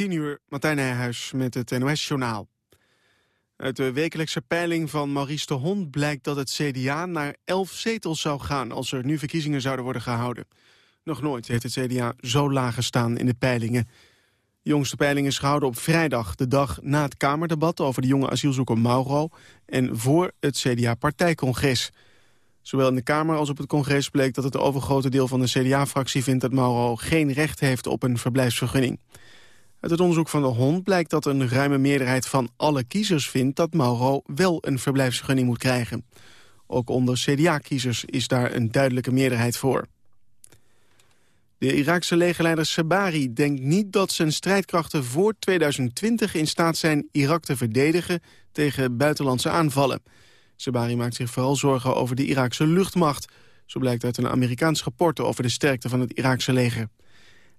10 uur, Martijn Nijhuis met het NOS-journaal. Uit de wekelijkse peiling van Maurice de Hond blijkt dat het CDA naar 11 zetels zou gaan als er nu verkiezingen zouden worden gehouden. Nog nooit heeft het CDA zo laag gestaan in de peilingen. De jongste peiling is gehouden op vrijdag, de dag na het Kamerdebat over de jonge asielzoeker Mauro en voor het CDA-partijcongres. Zowel in de Kamer als op het congres bleek dat het overgrote deel van de CDA-fractie vindt dat Mauro geen recht heeft op een verblijfsvergunning. Uit het onderzoek van de Hond blijkt dat een ruime meerderheid van alle kiezers vindt dat Mauro wel een verblijfsvergunning moet krijgen. Ook onder CDA-kiezers is daar een duidelijke meerderheid voor. De Iraakse legerleider Sabari denkt niet dat zijn strijdkrachten voor 2020 in staat zijn Irak te verdedigen tegen buitenlandse aanvallen. Sabari maakt zich vooral zorgen over de Iraakse luchtmacht. Zo blijkt uit een Amerikaans rapport over de sterkte van het Iraakse leger.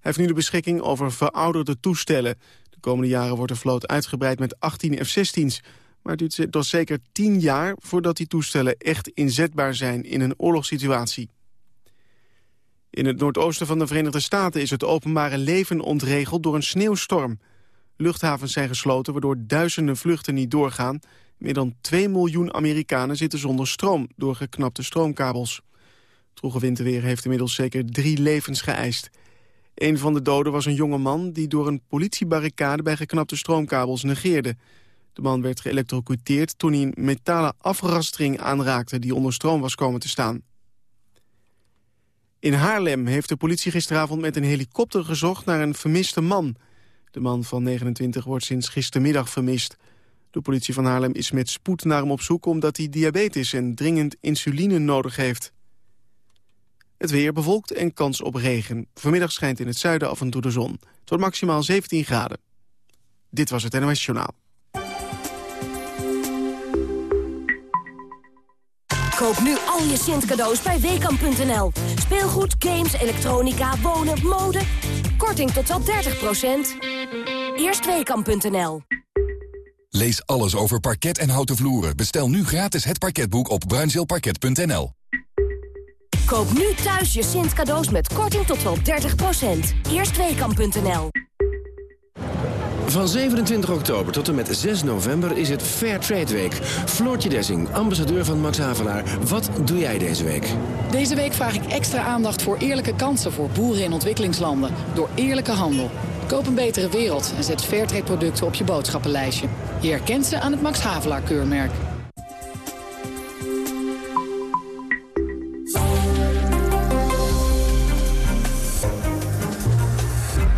Hij heeft nu de beschikking over verouderde toestellen. De komende jaren wordt de vloot uitgebreid met 18 F-16's. Maar het duurt tot zeker 10 jaar voordat die toestellen echt inzetbaar zijn in een oorlogssituatie. In het noordoosten van de Verenigde Staten is het openbare leven ontregeld door een sneeuwstorm. Luchthavens zijn gesloten waardoor duizenden vluchten niet doorgaan meer dan 2 miljoen Amerikanen zitten zonder stroom door geknapte stroomkabels. Het winterweer heeft inmiddels zeker drie levens geëist. Een van de doden was een jonge man die door een politiebarricade bij geknapte stroomkabels negeerde. De man werd geëlectrocuteerd toen hij een metalen afrastering aanraakte die onder stroom was komen te staan. In Haarlem heeft de politie gisteravond met een helikopter gezocht naar een vermiste man. De man van 29 wordt sinds gistermiddag vermist. De politie van Haarlem is met spoed naar hem op zoek... omdat hij diabetes en dringend insuline nodig heeft. Het weer bevolkt en kans op regen. Vanmiddag schijnt in het zuiden af en toe de zon. Het wordt maximaal 17 graden. Dit was het NOS Journaal. Koop nu al je Sint cadeaus bij Weekamp.nl. Speelgoed, games, elektronica, wonen, mode. Korting tot wel 30% Eerst Weekamp.nl. Lees alles over parket en houten vloeren. Bestel nu gratis het parketboek op bruinzeelparket.nl. Koop nu thuis je Sint cadeaus met korting tot wel 30%. Eerstweekam.nl Van 27 oktober tot en met 6 november is het Fair Trade Week. Floortje Dessing, ambassadeur van Max Havelaar. Wat doe jij deze week? Deze week vraag ik extra aandacht voor eerlijke kansen voor boeren in ontwikkelingslanden. Door eerlijke handel. Koop een betere wereld en zet Fairtrade producten op je boodschappenlijstje. Je herkent ze aan het Max Havelaar keurmerk.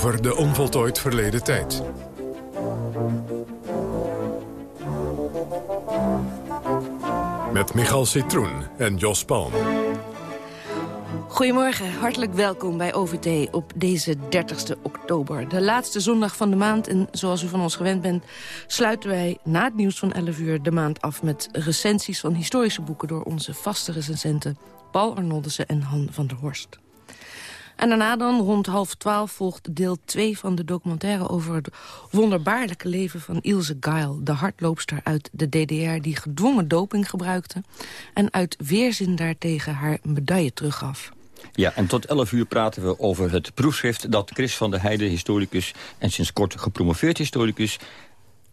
Over de onvoltooid verleden tijd. Met Michal Citroen en Jos Palm. Goedemorgen, hartelijk welkom bij OVT op deze 30 oktober. De laatste zondag van de maand en zoals u van ons gewend bent... sluiten wij na het nieuws van 11 uur de maand af... met recensies van historische boeken door onze vaste recensenten... Paul Arnoldussen en Han van der Horst. En daarna dan, rond half twaalf, volgt deel 2 van de documentaire... over het wonderbaarlijke leven van Ilse Geil, de hardloopster uit de DDR... die gedwongen doping gebruikte en uit weerzin daartegen haar medaille teruggaf. Ja, en tot 11 uur praten we over het proefschrift... dat Chris van der Heijden, historicus en sinds kort gepromoveerd historicus...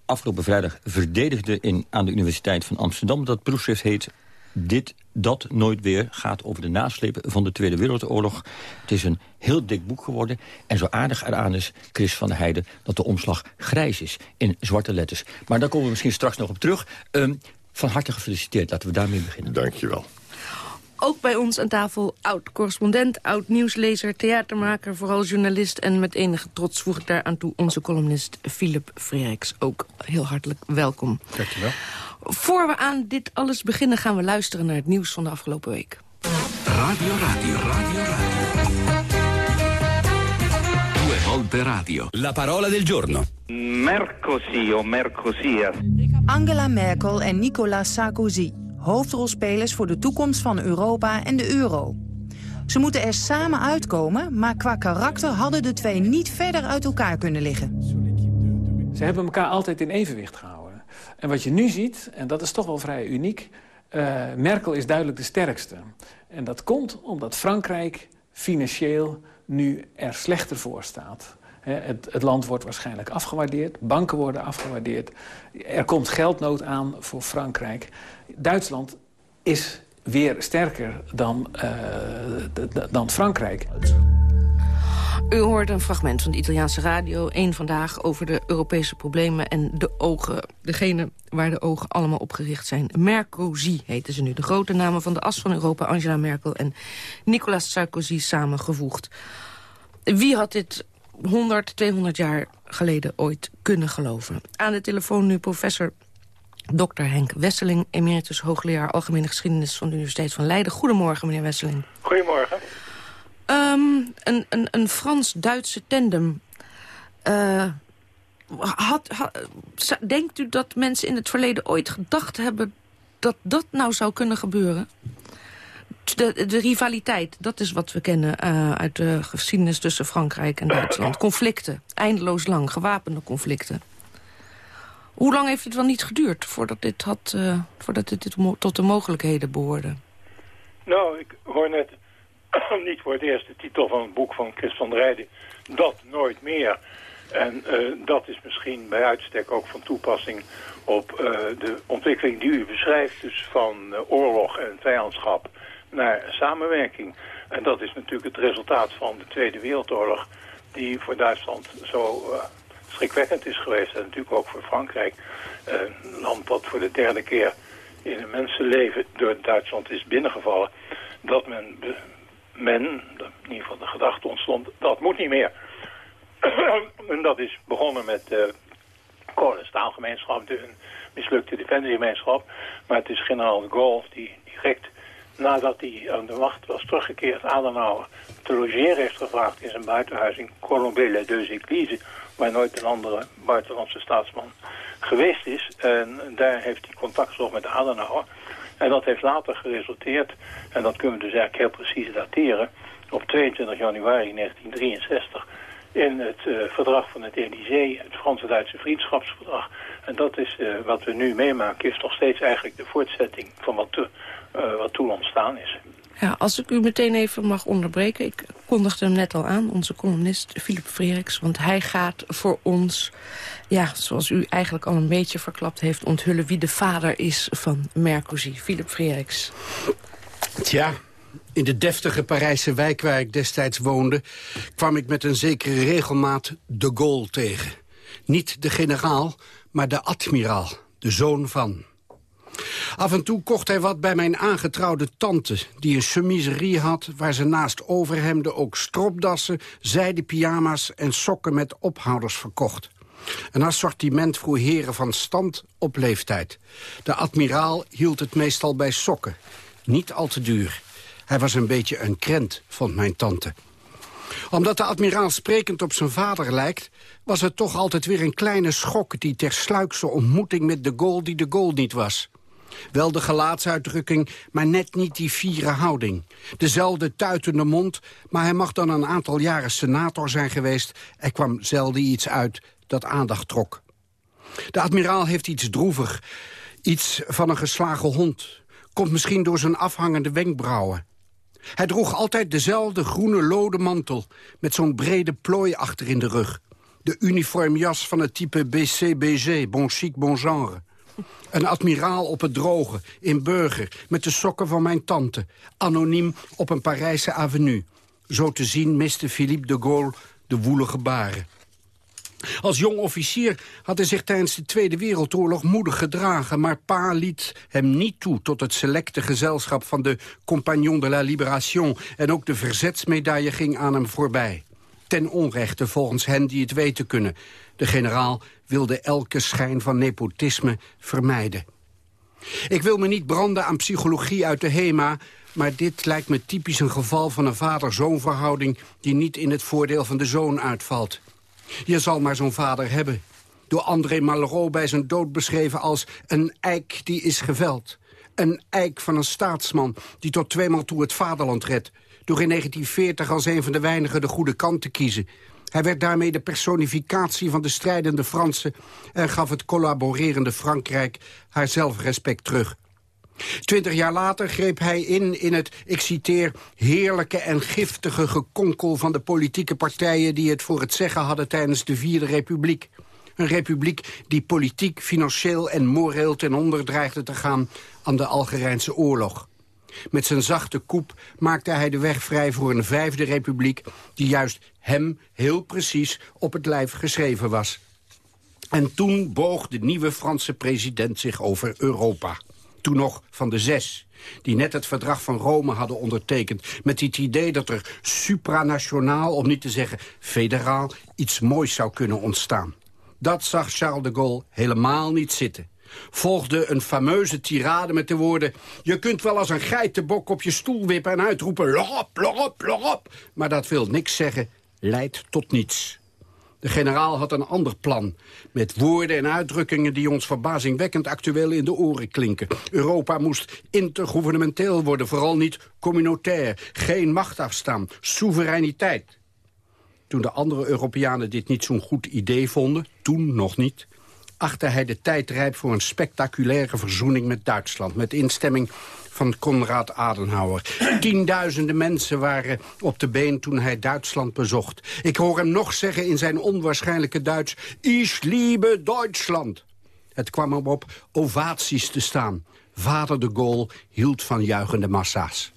afgelopen vrijdag verdedigde in, aan de Universiteit van Amsterdam. Dat proefschrift heet Dit, dat, nooit weer gaat over de naslepen van de Tweede Wereldoorlog. Het is een heel dik boek geworden. En zo aardig eraan is, Chris van der Heijden, dat de omslag grijs is in zwarte letters. Maar daar komen we misschien straks nog op terug. Um, van harte gefeliciteerd. Laten we daarmee beginnen. Dankjewel. Ook bij ons aan tafel oud-correspondent, oud-nieuwslezer, theatermaker, vooral journalist. En met enige trots voeg ik daar aan toe onze columnist Philip Freeriks. Ook heel hartelijk welkom. Dankjewel. Voor we aan dit alles beginnen gaan we luisteren naar het nieuws van de afgelopen week. Radio, radio, radio, radio. Due per radio. La parola del giorno. Mercosi o Mercosia. Angela Merkel en Nicolas Sarkozy. Hoofdrolspelers voor de toekomst van Europa en de euro. Ze moeten er samen uitkomen, maar qua karakter hadden de twee niet verder uit elkaar kunnen liggen. Ze hebben elkaar altijd in evenwicht gehouden. En wat je nu ziet, en dat is toch wel vrij uniek... Uh, Merkel is duidelijk de sterkste. En dat komt omdat Frankrijk financieel nu er slechter voor staat. Het, het, land wordt waarschijnlijk afgewaardeerd. Banken worden afgewaardeerd. Er komt geldnood aan voor Frankrijk. Duitsland is weer sterker dan, uh, dan Frankrijk. U hoort een fragment van de Italiaanse radio. één vandaag over de Europese problemen en de ogen. Degene waar de ogen allemaal op gericht zijn. Mercosi heten ze nu. De grote namen van de as van Europa, Angela Merkel en Nicolas Sarkozy samengevoegd. Wie had dit 100, 200 jaar geleden ooit kunnen geloven? Aan de telefoon nu professor Dr. Henk Wesseling, emeritus hoogleraar Algemene Geschiedenis van de Universiteit van Leiden. Goedemorgen, meneer Wesseling. Goedemorgen. Um, een, een, een Frans-Duitse tandem. Uh, had, denkt u dat mensen in het verleden ooit gedacht hebben... dat dat nou zou kunnen gebeuren? De, de rivaliteit, dat is wat we kennen uh, uit de geschiedenis tussen Frankrijk en Duitsland. Conflicten, eindeloos lang, gewapende conflicten. Hoe lang heeft het wel niet geduurd voordat dit, had, uh, voordat dit tot de mogelijkheden behoorde? Nou, ik hoor net niet voor het eerst de titel van het boek van Chris van der Rijden. Dat nooit meer. En uh, dat is misschien bij uitstek ook van toepassing op uh, de ontwikkeling die u beschrijft. Dus van uh, oorlog en vijandschap naar samenwerking. En dat is natuurlijk het resultaat van de Tweede Wereldoorlog... die voor Duitsland zo schrikwekkend is geweest. En natuurlijk ook voor Frankrijk. een land dat voor de derde keer in een mensenleven door Duitsland is binnengevallen. Dat men men, in ieder geval de gedachte ontstond, dat moet niet meer. en dat is begonnen met de kolen- en staalgemeenschap, de mislukte defensiegemeenschap. Maar het is generaal de Gaulle die direct nadat hij aan de macht was teruggekeerd, Adenauer te logeren heeft gevraagd in zijn buitenhuis in Colombey deux Églises, waar nooit een andere buitenlandse staatsman geweest is. En daar heeft hij contact gezocht met Adenauer. En dat heeft later geresulteerd, en dat kunnen we dus eigenlijk heel precies dateren, op 22 januari 1963 in het uh, verdrag van het Elysée, het Franse-Duitse vriendschapsverdrag. En dat is uh, wat we nu meemaken, is nog steeds eigenlijk de voortzetting van wat, te, uh, wat toen ontstaan is. Ja, als ik u meteen even mag onderbreken. Ik kondigde hem net al aan, onze columnist Philip Freeriks. Want hij gaat voor ons, ja, zoals u eigenlijk al een beetje verklapt heeft... onthullen wie de vader is van Mercosi. Philip Freeriks. Tja, in de deftige Parijse wijk waar ik destijds woonde... kwam ik met een zekere regelmaat de Gaulle tegen. Niet de generaal, maar de admiraal, de zoon van... Af en toe kocht hij wat bij mijn aangetrouwde tante... die een chemiserie had waar ze naast overhemden ook stropdassen... zijden pyjama's en sokken met ophouders verkocht. Een assortiment voor heren van stand op leeftijd. De admiraal hield het meestal bij sokken. Niet al te duur. Hij was een beetje een krent, vond mijn tante omdat de admiraal sprekend op zijn vader lijkt... was het toch altijd weer een kleine schok... die tersluikse ontmoeting met de goal die de goal niet was. Wel de gelaatsuitdrukking, maar net niet die vieren houding. Dezelfde tuitende mond, maar hij mag dan een aantal jaren senator zijn geweest. Er kwam zelden iets uit dat aandacht trok. De admiraal heeft iets droevig, iets van een geslagen hond. Komt misschien door zijn afhangende wenkbrauwen. Hij droeg altijd dezelfde groene lode mantel... met zo'n brede plooi achter in de rug. De uniformjas van het type BCBG, bon chic, bon genre. Een admiraal op het droge, in Burger, met de sokken van mijn tante. Anoniem op een Parijse avenue. Zo te zien miste Philippe de Gaulle de woelige baren. Als jong officier had hij zich tijdens de Tweede Wereldoorlog moedig gedragen... maar pa liet hem niet toe tot het selecte gezelschap van de Compagnon de la Libération... en ook de verzetsmedaille ging aan hem voorbij. Ten onrechte volgens hen die het weten kunnen. De generaal wilde elke schijn van nepotisme vermijden. Ik wil me niet branden aan psychologie uit de HEMA... maar dit lijkt me typisch een geval van een vader-zoon verhouding... die niet in het voordeel van de zoon uitvalt. Je zal maar zo'n vader hebben. Door André Malraux bij zijn dood beschreven als een eik die is geveld. Een eik van een staatsman die tot tweemaal toe het vaderland redt. Door in 1940 als een van de weinigen de goede kant te kiezen. Hij werd daarmee de personificatie van de strijdende Fransen... en gaf het collaborerende Frankrijk haar zelfrespect terug. Twintig jaar later greep hij in in het, ik citeer... heerlijke en giftige gekonkel van de politieke partijen... die het voor het zeggen hadden tijdens de Vierde Republiek. Een republiek die politiek, financieel en moreel ten onder dreigde te gaan aan de Algerijnse oorlog. Met zijn zachte koep maakte hij de weg vrij voor een vijfde republiek... die juist hem heel precies op het lijf geschreven was. En toen boog de nieuwe Franse president zich over Europa. Toen nog van de zes, die net het verdrag van Rome hadden ondertekend... met het idee dat er supranationaal, om niet te zeggen federaal... iets moois zou kunnen ontstaan. Dat zag Charles de Gaulle helemaal niet zitten volgde een fameuze tirade met de woorden... je kunt wel als een geitenbok op je stoel wippen en uitroepen... lorop, lorop, lorop. Maar dat wil niks zeggen, leidt tot niets. De generaal had een ander plan. Met woorden en uitdrukkingen die ons verbazingwekkend actueel in de oren klinken. Europa moest intergouvernementeel worden, vooral niet communautair. Geen macht afstaan, soevereiniteit. Toen de andere Europeanen dit niet zo'n goed idee vonden, toen nog niet achtte hij de tijd rijp voor een spectaculaire verzoening met Duitsland. Met instemming van Konrad Adenauer. Tienduizenden mensen waren op de been toen hij Duitsland bezocht. Ik hoor hem nog zeggen in zijn onwaarschijnlijke Duits... Ich liebe Duitsland. Het kwam hem op ovaties te staan. Vader de Gaulle hield van juichende massa's.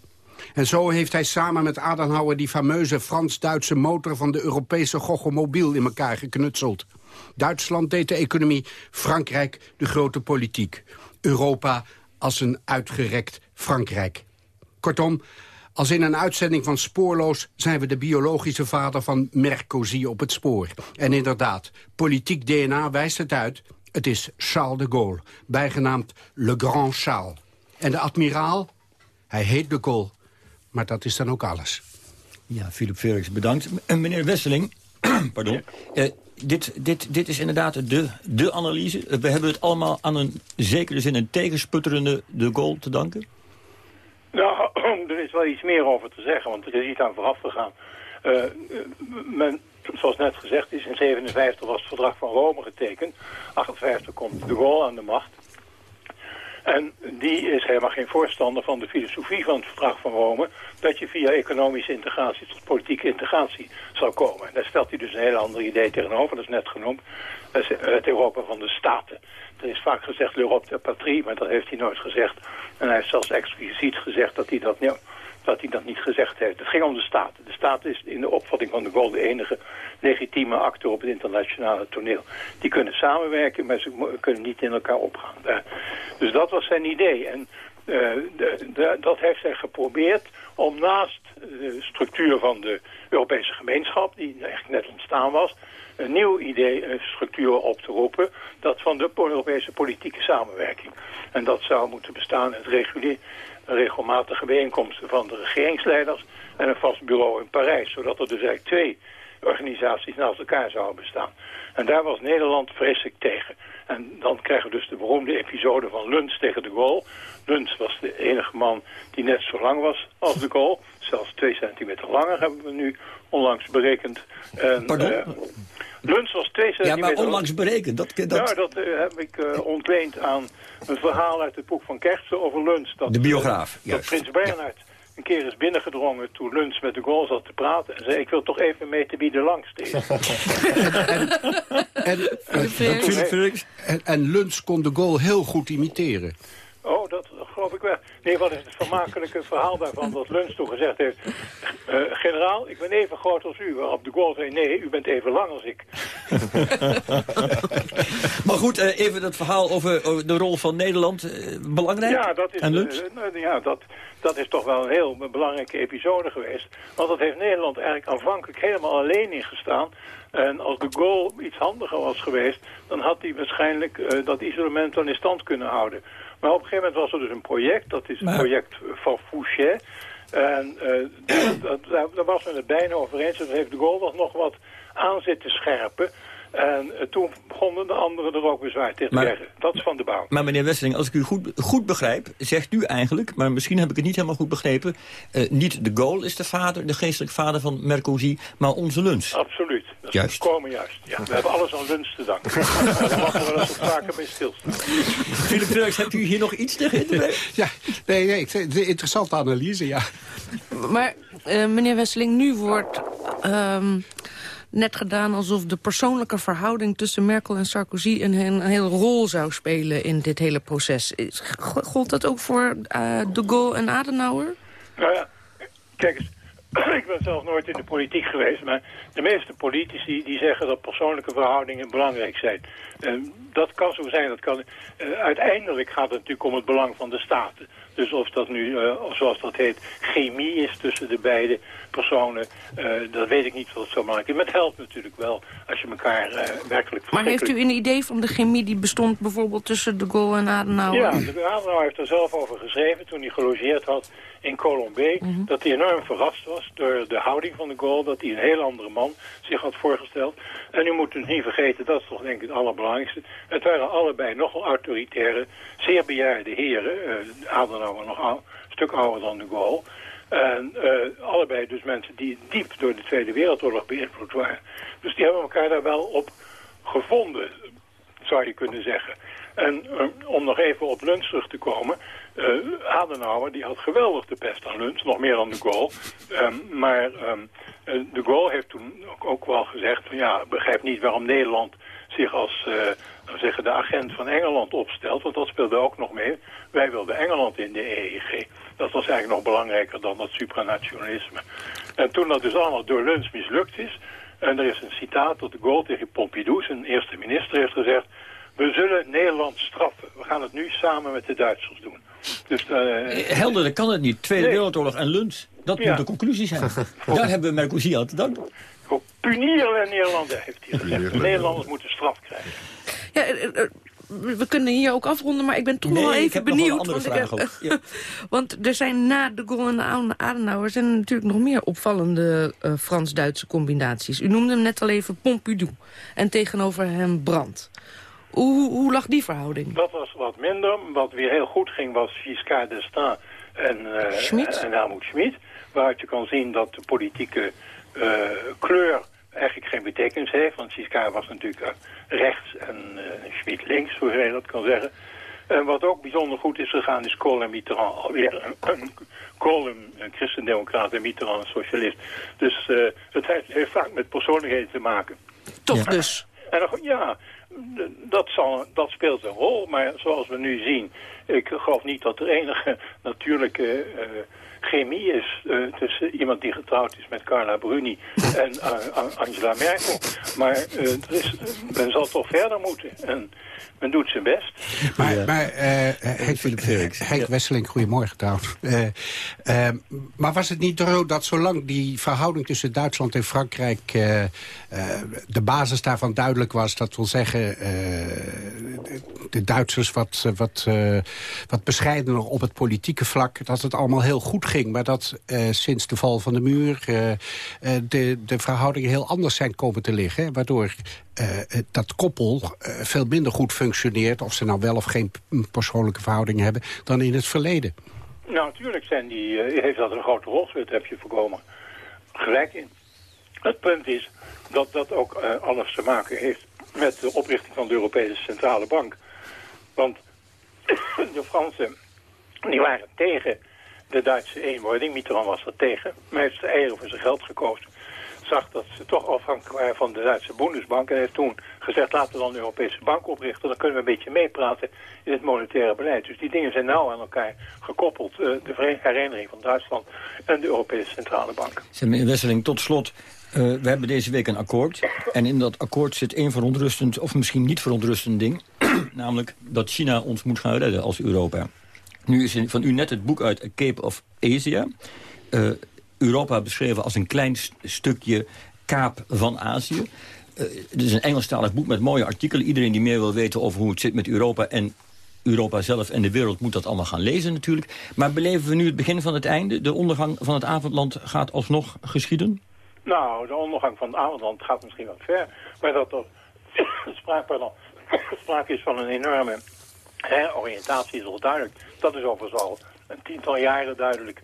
En zo heeft hij samen met Adenauer die fameuze Frans-Duitse motor van de Europese gogomobiel in elkaar geknutseld. Duitsland deed de economie, Frankrijk de grote politiek. Europa als een uitgerekt Frankrijk. Kortom, als in een uitzending van Spoorloos zijn we de biologische vader van Mercosy op het spoor. En inderdaad, politiek DNA wijst het uit. Het is Charles de Gaulle, bijgenaamd Le Grand Charles. En de admiraal? Hij heet de Gaulle. Maar dat is dan ook alles. Ja, Philip Felix, bedankt. En meneer Wesseling, pardon. Uh, dit, dit, dit is inderdaad de, de analyse. We hebben het allemaal aan een zekere zin een tegensputterende de goal te danken? Nou, er is wel iets meer over te zeggen, want er is iets aan vooraf gegaan. Uh, men, zoals net gezegd is, in 57 was het verdrag van Rome getekend. 58 komt de Gaulle aan de macht. En die is helemaal geen voorstander van de filosofie van het verdrag van Rome... dat je via economische integratie tot politieke integratie zou komen. En daar stelt hij dus een heel ander idee tegenover, dat is net genoemd. Is het Europa van de staten. Er is vaak gezegd l'Europe de patrie, maar dat heeft hij nooit gezegd. En hij heeft zelfs expliciet gezegd dat hij dat dat hij dat niet gezegd heeft. Het ging om de Staten. De Staat is in de opvatting van de Gaulle de enige legitieme actor op het internationale toneel. Die kunnen samenwerken, maar ze kunnen niet in elkaar opgaan. Eh, dus dat was zijn idee. En uh, de, dat heeft hij geprobeerd om naast de structuur van de Europese gemeenschap, die echt net ontstaan was, een nieuw idee, een structuur op te roepen, dat van de Europese politieke samenwerking. En dat zou moeten bestaan uit regulier, regelmatige bijeenkomsten van de regeringsleiders en een vast bureau in Parijs. Zodat er dus eigenlijk twee organisaties naast elkaar zouden bestaan. En daar was Nederland vreselijk tegen. En dan krijgen we dus de beroemde episode van Luns tegen de Gaulle. Luns was de enige man die net zo lang was als de Gaulle. Zelfs twee centimeter langer hebben we nu onlangs berekend. En, Pardon? Uh, Luns was twee centimeter... Ja, maar onlangs berekend. Dat, dat... Nou, dat uh, heb ik uh, ontleend aan een verhaal uit het boek van Kersten over Luns. Dat, de biograaf, Dat Prins Bernhard ja. Een keer is binnengedrongen toen Luns met de Gaulle zat te praten. En zei, ik wil toch even meten wie de langste is. en, en, en, en Luns kon de Gaulle heel goed imiteren. Oh, dat geloof ik wel. Nee, wat is het vermakelijke verhaal daarvan dat Luns toen gezegd heeft... Uh, generaal, ik ben even groot als u. Waarop de Gaulle zei, nee, u bent even lang als ik. maar goed, uh, even dat verhaal over, over, de rol van Nederland. Uh, belangrijk? Ja, dat is, en Luns? ja, dat, dat is toch wel een heel belangrijke episode geweest. Want dat heeft Nederland eigenlijk aanvankelijk helemaal alleen ingestaan. En als de Gaulle iets handiger was geweest... dan had hij waarschijnlijk dat isolement wel in stand kunnen houden. Maar op een gegeven moment was er dus een project, dat is het project van Fouché. En uh, dat, daar was men het bijna over eens. En heeft de Gaulle nog wat aan zitten scherpen. En uh, toen begonnen de anderen er ook bezwaar tegen te krijgen. Dat is van de bouw. Maar meneer Wesseling, als ik u goed, goed begrijp, zegt u eigenlijk... maar misschien heb ik het niet helemaal goed begrepen... Uh, niet de Gaulle is de vader, de geestelijke vader van Merkozy... maar onze Luns. Absoluut. Dat juist. komen juist. Ja, we hebben alles aan Luns te danken. Daar mogen we wel eens vaker bij stilstaan. Philip Turks, hebt u hier nog iets tegen te Ja, nee, nee, de interessante analyse, ja. Maar uh, meneer Wesseling, nu wordt... Um, net gedaan alsof de persoonlijke verhouding tussen Merkel en Sarkozy een, een hele rol zou spelen in dit hele proces. Gold dat ook voor uh, de Gaulle en Adenauer? Nou ja, kijk eens. Ik ben zelf nooit in de politiek geweest, maar de meeste politici die zeggen dat persoonlijke verhoudingen belangrijk zijn. Uh, dat kan zo zijn, dat kan, uh, uiteindelijk gaat het natuurlijk om het belang van de staten. Dus of dat nu, uh, zoals dat heet, chemie is tussen de beide personen, uh, dat weet ik niet wat het zo belangrijk is. Maar het helpt natuurlijk wel als je elkaar uh, werkelijk Maar heeft u een idee van de chemie die bestond bijvoorbeeld tussen de Gaulle en Adenauer? Ja, de Adenauer heeft er zelf over geschreven toen hij gelogeerd had in Colombé. Mm -hmm. Dat hij enorm verrast was door de houding van de Gaulle, dat hij een heel andere man zich had voorgesteld. En u moet het niet vergeten, dat is toch denk ik het allerbelangrijkste. Het waren allebei nogal autoritaire, zeer bejaarde heren. Uh, Adenauer nog een stuk ouder dan de Gaulle. En uh, allebei dus mensen die diep door de Tweede Wereldoorlog beïnvloed waren. Dus die hebben elkaar daar wel op gevonden, zou je kunnen zeggen. En uh, om nog even op Luns terug te komen... Uh, Adenauer die had geweldig de pest aan Luns, nog meer dan de Gaulle. Um, maar um, de Gaulle heeft toen ook, wel gezegd... Van, ja, begrijp niet waarom Nederland zich als zeggen, de agent van Engeland opstelt. Want dat speelde ook nog mee. Wij wilden Engeland in de EEG. Dat was eigenlijk nog belangrijker dan dat supranationalisme. En toen dat dus allemaal door Luns mislukt is... en er is een citaat dat de Gaulle tegen Pompidou, zijn eerste minister, heeft gezegd... we zullen Nederland straffen. We gaan het nu samen met de Duitsers doen. Dus, uh, Helder, dat kan het niet. Tweede nee. Wereldoorlog en Luns. Dat ja. moet de conclusie zijn. Daar hebben we Mercosur aan te danken. Punieren Nederlanden, heeft hij gezegd. De Nederlanders moeten straf krijgen. Ja, we kunnen hier ook afronden, maar ik ben toch nee, wel even benieuwd. want, ik ja. want er zijn na de Gaulle en Adenauer zijn er natuurlijk nog meer opvallende uh, Frans-Duitse combinaties. U noemde hem net al even Pompidou en tegenover hem Brandt. Hoe, hoe lag die verhouding? Dat was wat minder. Wat weer heel goed ging was Giscard d'Estaing en, uh, en Helmut Schmid. Waaruit je kan zien dat de politieke uh, kleur eigenlijk geen betekenis heeft. Want Giscard was natuurlijk rechts en uh, Schmid links, hoe je dat kan zeggen. En wat ook bijzonder goed is gegaan is Kohl en Mitterrand. Alweer een, een een, een christendemocraat en Mitterrand een socialist. Dus uh, het heeft, heeft, vaak met persoonlijkheden te maken. Toch ja. dus? En dan, ja, dat, zal, dat speelt een rol. Maar zoals we nu zien, ik geloof niet dat er enige natuurlijke... Uh, chemie is uh, tussen iemand die getrouwd is met Carla Bruni en uh, Angela Merkel. Maar er is, men zal toch verder moeten. En men doet zijn best. Maar, ja. maar Henk, Henk Wesseling, goedemorgen trouwens. maar was het niet zo dat zolang die verhouding tussen Duitsland en Frankrijk... de basis daarvan duidelijk was, dat wil zeggen... de Duitsers wat, wat, wat bescheidener op het politieke vlak... dat het allemaal heel goed ging, maar dat uh, sinds de val van de muur de, de verhoudingen heel anders zijn komen te liggen. Waardoor dat koppel veel minder goed functioneert, of ze nou wel of geen persoonlijke verhoudingen hebben, dan in het verleden. Nou, natuurlijk zijn die, heeft dat een grote rol gespeeld, heb je voorkomen gelijk in. Het punt is dat dat ook alles te maken heeft met de oprichting van de Europese Centrale Bank. Want de Fransen die waren tegen de Duitse eenwording. Mitterrand was er tegen, maar heeft de eieren voor zijn geld gekozen. Zag dat ze toch afhankelijk waren van de Duitse Bundesbank. En heeft toen gezegd, laten we dan een Europese bank oprichten. Dan kunnen we een beetje meepraten in het monetaire beleid. Dus die dingen zijn nauw aan elkaar gekoppeld. Uh, de hereniging van Duitsland en de Europese Centrale Bank. Meneer Wesseling, tot slot. Uh, we hebben deze week een akkoord. En in dat akkoord zit één verontrustend, of misschien niet verontrustend ding. namelijk dat China ons moet gaan redden als Europa. Nu is van u net het boek uit Cape of Asia. Uh, Europa beschreven als een klein st stukje kaap van Azië. Uh, het is een Engelstalig boek met mooie artikelen. Iedereen die meer wil weten over hoe het zit met Europa... en Europa zelf en de wereld moet dat allemaal gaan lezen natuurlijk. Maar beleven we nu het begin van het einde? De ondergang van het avondland gaat alsnog geschieden? Nou, de ondergang van het avondland gaat misschien wat ver. Maar dat er sprake, sprake is van een enorme heroriëntatie is wel duidelijk. Dat is overigens al een tiental jaren duidelijk.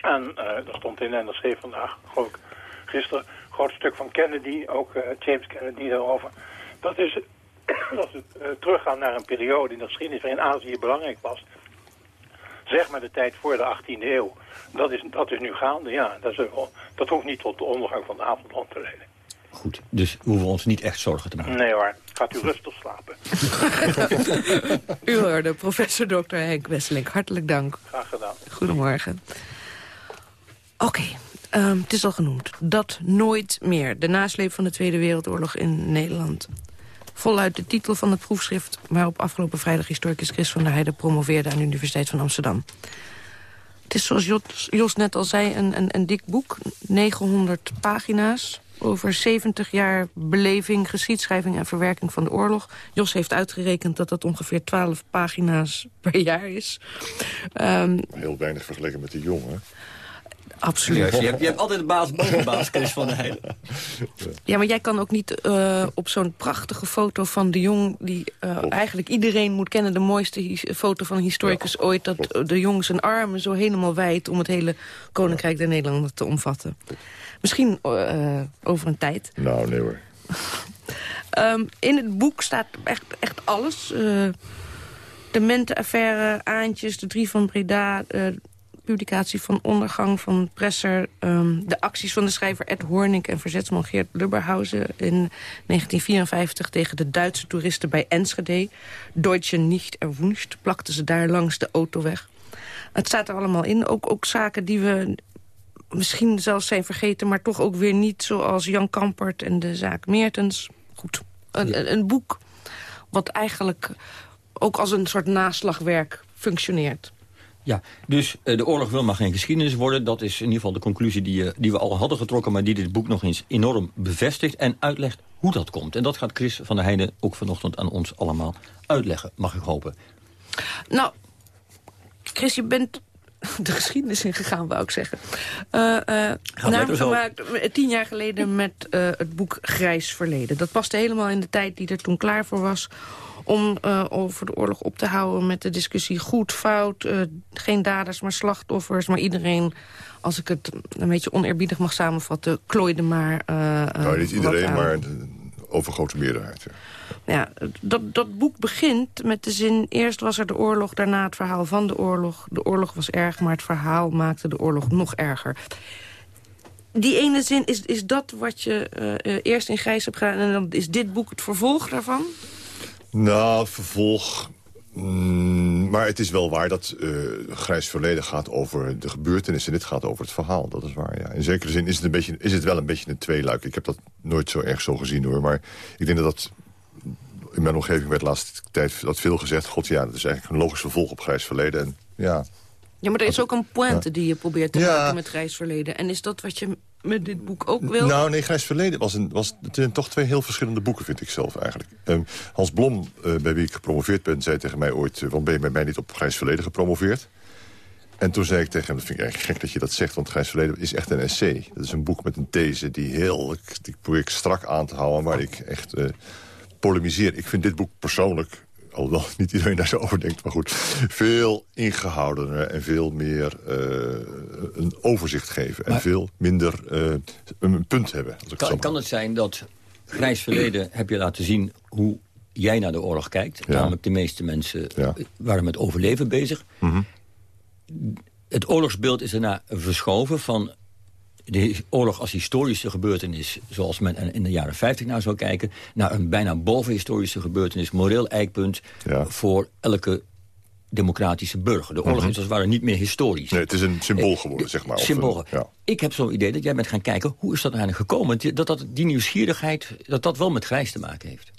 En uh, er stond in NRC vandaag, geloof ik, gisteren, een groot stuk van Kennedy, ook uh, James Kennedy daarover. Dat is dat het uh, teruggaan naar een periode in de geschiedenis waarin Azië belangrijk was. Zeg maar de tijd voor de 18e eeuw. Dat is, dat is nu gaande, ja. Dat, is, dat hoeft niet tot de ondergang van de avondland te leiden. Goed, dus we hoeven ons niet echt zorgen te maken. Nee hoor, gaat u rustig slapen. u hoorde professor Dr. Henk Wesseling. Hartelijk dank. Graag gedaan. Goedemorgen. Oké, um, het is al genoemd. Dat nooit meer. De nasleep van de Tweede Wereldoorlog in Nederland. Voluit de titel van het proefschrift... waarop afgelopen vrijdag historicus Chris van der Heijden promoveerde... aan de Universiteit van Amsterdam. Het is zoals Jos, Jos net al zei een, een, een dik boek. 900 pagina's over 70 jaar beleving, geschiedschrijving en verwerking van de oorlog. Jos heeft uitgerekend dat dat ongeveer 12 pagina's per jaar is. Um, Heel weinig vergeleken met de jongen. Absoluut. je, hebt, je, hebt, altijd de baas boven baas, Chris van der Heijden. Ja, maar jij kan ook niet uh, op zo'n prachtige foto van de Jong... die uh, eigenlijk iedereen moet kennen, de mooiste foto van een historicus ja, ooit... dat de Jong zijn armen zo helemaal wijd om het hele Koninkrijk der Nederlanden te omvatten. Misschien uh, over een tijd. Nou, nee hoor. um, in het boek staat echt, echt alles. Uh, de Mente-affaire, Aantjes, de Drie van Breda... Publicatie van Ondergang van Presser... Um, de acties van de schrijver Ed Hornik en verzetsman Geert Lubberhausen... in 1954 tegen de Duitse toeristen bij Enschede. Deutsche nicht erwünscht, plakten ze daar langs de autoweg. Het staat er allemaal in, ook, ook zaken die we misschien zelfs zijn vergeten... maar toch ook weer niet zoals Jan Kampert en de zaak Meertens. Goed, een, ja. een boek wat eigenlijk ook als een soort naslagwerk functioneert. Ja, dus uh, de oorlog wil maar geen geschiedenis worden. Dat is in ieder geval de conclusie die, uh, die we al hadden getrokken... maar die dit boek nog eens enorm bevestigt en uitlegt hoe dat komt. En dat gaat Chris van der Heijden ook vanochtend aan ons allemaal uitleggen, mag ik hopen. Nou, Chris, je bent de geschiedenis ingegaan, wou ik zeggen. Uh, uh, naam gemaakt tien jaar geleden met uh, het boek Grijs Verleden. Dat paste helemaal in de tijd die er toen klaar voor was om uh, over de oorlog op te houden met de discussie goed, fout. Uh, geen daders, maar slachtoffers. Maar iedereen, als ik het een beetje oneerbiedig mag samenvatten... klooide maar uh, Nou, niet iedereen, maar overgrote meerderheid. Ja. Ja, dat, dat boek begint met de zin... eerst was er de oorlog, daarna het verhaal van de oorlog. De oorlog was erg, maar het verhaal maakte de oorlog nog erger. Die ene zin, is, is dat wat je uh, eerst in grijs hebt gedaan... en dan is dit boek het vervolg daarvan? Nou, vervolg... Mm, maar het is wel waar dat uh, Grijs Verleden gaat over de gebeurtenissen... en dit gaat over het verhaal, dat is waar. Ja. In zekere zin is het, een beetje, is het wel een beetje een tweeluik. Ik heb dat nooit zo erg zo gezien hoor. Maar ik denk dat dat in mijn omgeving werd de laatste tijd dat veel gezegd. God, ja, dat is eigenlijk een logisch vervolg op Grijs Verleden. En, ja, ja, maar er is ook een pointe die je probeert te ja. maken met Grijs Verleden. En is dat wat je met dit boek ook wil? Nou, nee, Grijs Verleden was, een, was het toch twee heel verschillende boeken, vind ik zelf eigenlijk. Um, Hans Blom, uh, bij wie ik gepromoveerd ben, zei tegen mij ooit... waarom ben je bij mij niet op Grijs Verleden gepromoveerd? En toen zei ik tegen hem, dat vind ik eigenlijk gek dat je dat zegt... want Grijs Verleden is echt een essay. Dat is een boek met een these die heel... die probeer ik strak aan te houden... waar ik echt uh, polemiseer. Ik vind dit boek persoonlijk alhoewel niet iedereen daar zo over denkt, maar goed... veel ingehoudener en veel meer uh, een overzicht geven... Maar, en veel minder uh, een punt hebben. Als ik kan, kan het zijn dat grijs verleden heb je laten zien... hoe jij naar de oorlog kijkt? Ja. Namelijk de meeste mensen ja. waren met overleven bezig. Mm -hmm. Het oorlogsbeeld is daarna verschoven van de oorlog als historische gebeurtenis... zoals men in de jaren 50 naar zou kijken... naar een bijna bovenhistorische gebeurtenis... moreel eikpunt ja. voor elke democratische burger. De oorlog mm -hmm. is als het ware niet meer historisch. Nee, het is een symbool geworden, zeg maar. Symbool. Een, ja. Ik heb zo'n idee dat jij bent gaan kijken... hoe is dat eigenlijk gekomen? Dat, dat die nieuwsgierigheid, dat dat wel met grijs te maken heeft.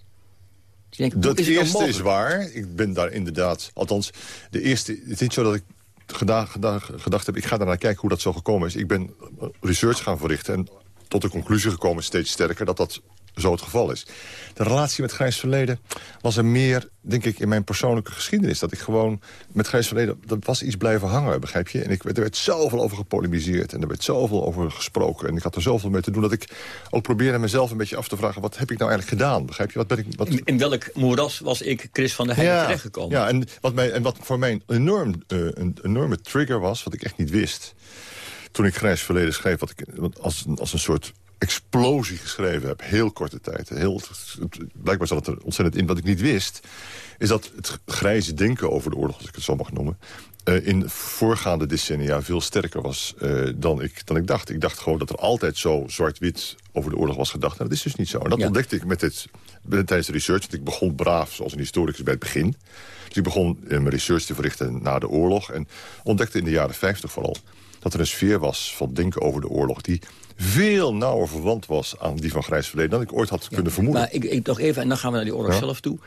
Dus denk, dat is eerste is waar. Ik ben daar inderdaad... Althans, de eerste, het is niet zo dat ik gedacht, gedacht, heb, ik ga naar kijken hoe dat zo gekomen is. Ik ben research gaan verrichten en tot de conclusie gekomen steeds sterker... dat dat zo het geval is. De relatie met Grijs Verleden was er meer, denk ik, in mijn persoonlijke geschiedenis. Dat ik gewoon met Grijs Verleden, dat was iets blijven hangen, begrijp je? En ik, er werd zoveel over gepolemiseerd en er werd zoveel over gesproken. En ik had er zoveel mee te doen dat ik ook probeerde mezelf een beetje af te vragen... wat heb ik nou eigenlijk gedaan, begrijp je? Wat ben ik, wat... In, welk moeras was ik, Chris van der Heijden, ja, terechtgekomen? Ja, en wat, mij, en wat voor mij een, enorm, uh, een enorme trigger was, wat ik echt niet wist... toen ik Grijs Verleden schreef, wat ik als, als een soort explosie geschreven heb. Heel korte tijd. Heel, blijkbaar zat het er ontzettend in. Wat ik niet wist, is dat het grijze denken over de oorlog, als ik het zo mag noemen... Uh, in voorgaande decennia veel sterker was uh, dan, ik, dan ik dacht. Ik dacht gewoon dat er altijd zo zwart-wit over de oorlog was gedacht. En dat is dus niet zo. En dat ja. ontdekte ik met dit, tijdens de research. Want ik begon braaf, zoals een historicus bij het begin. Dus ik begon uh, mijn research te verrichten na de oorlog. En ontdekte in de jaren 50 vooral dat er een sfeer was van denken over de oorlog... die veel nauwer verwant was aan die van Grijs Verleden... dan ik ooit had kunnen vermoeden. Maar ik, ik nog even, en dan gaan we naar die oorlog zelf toe.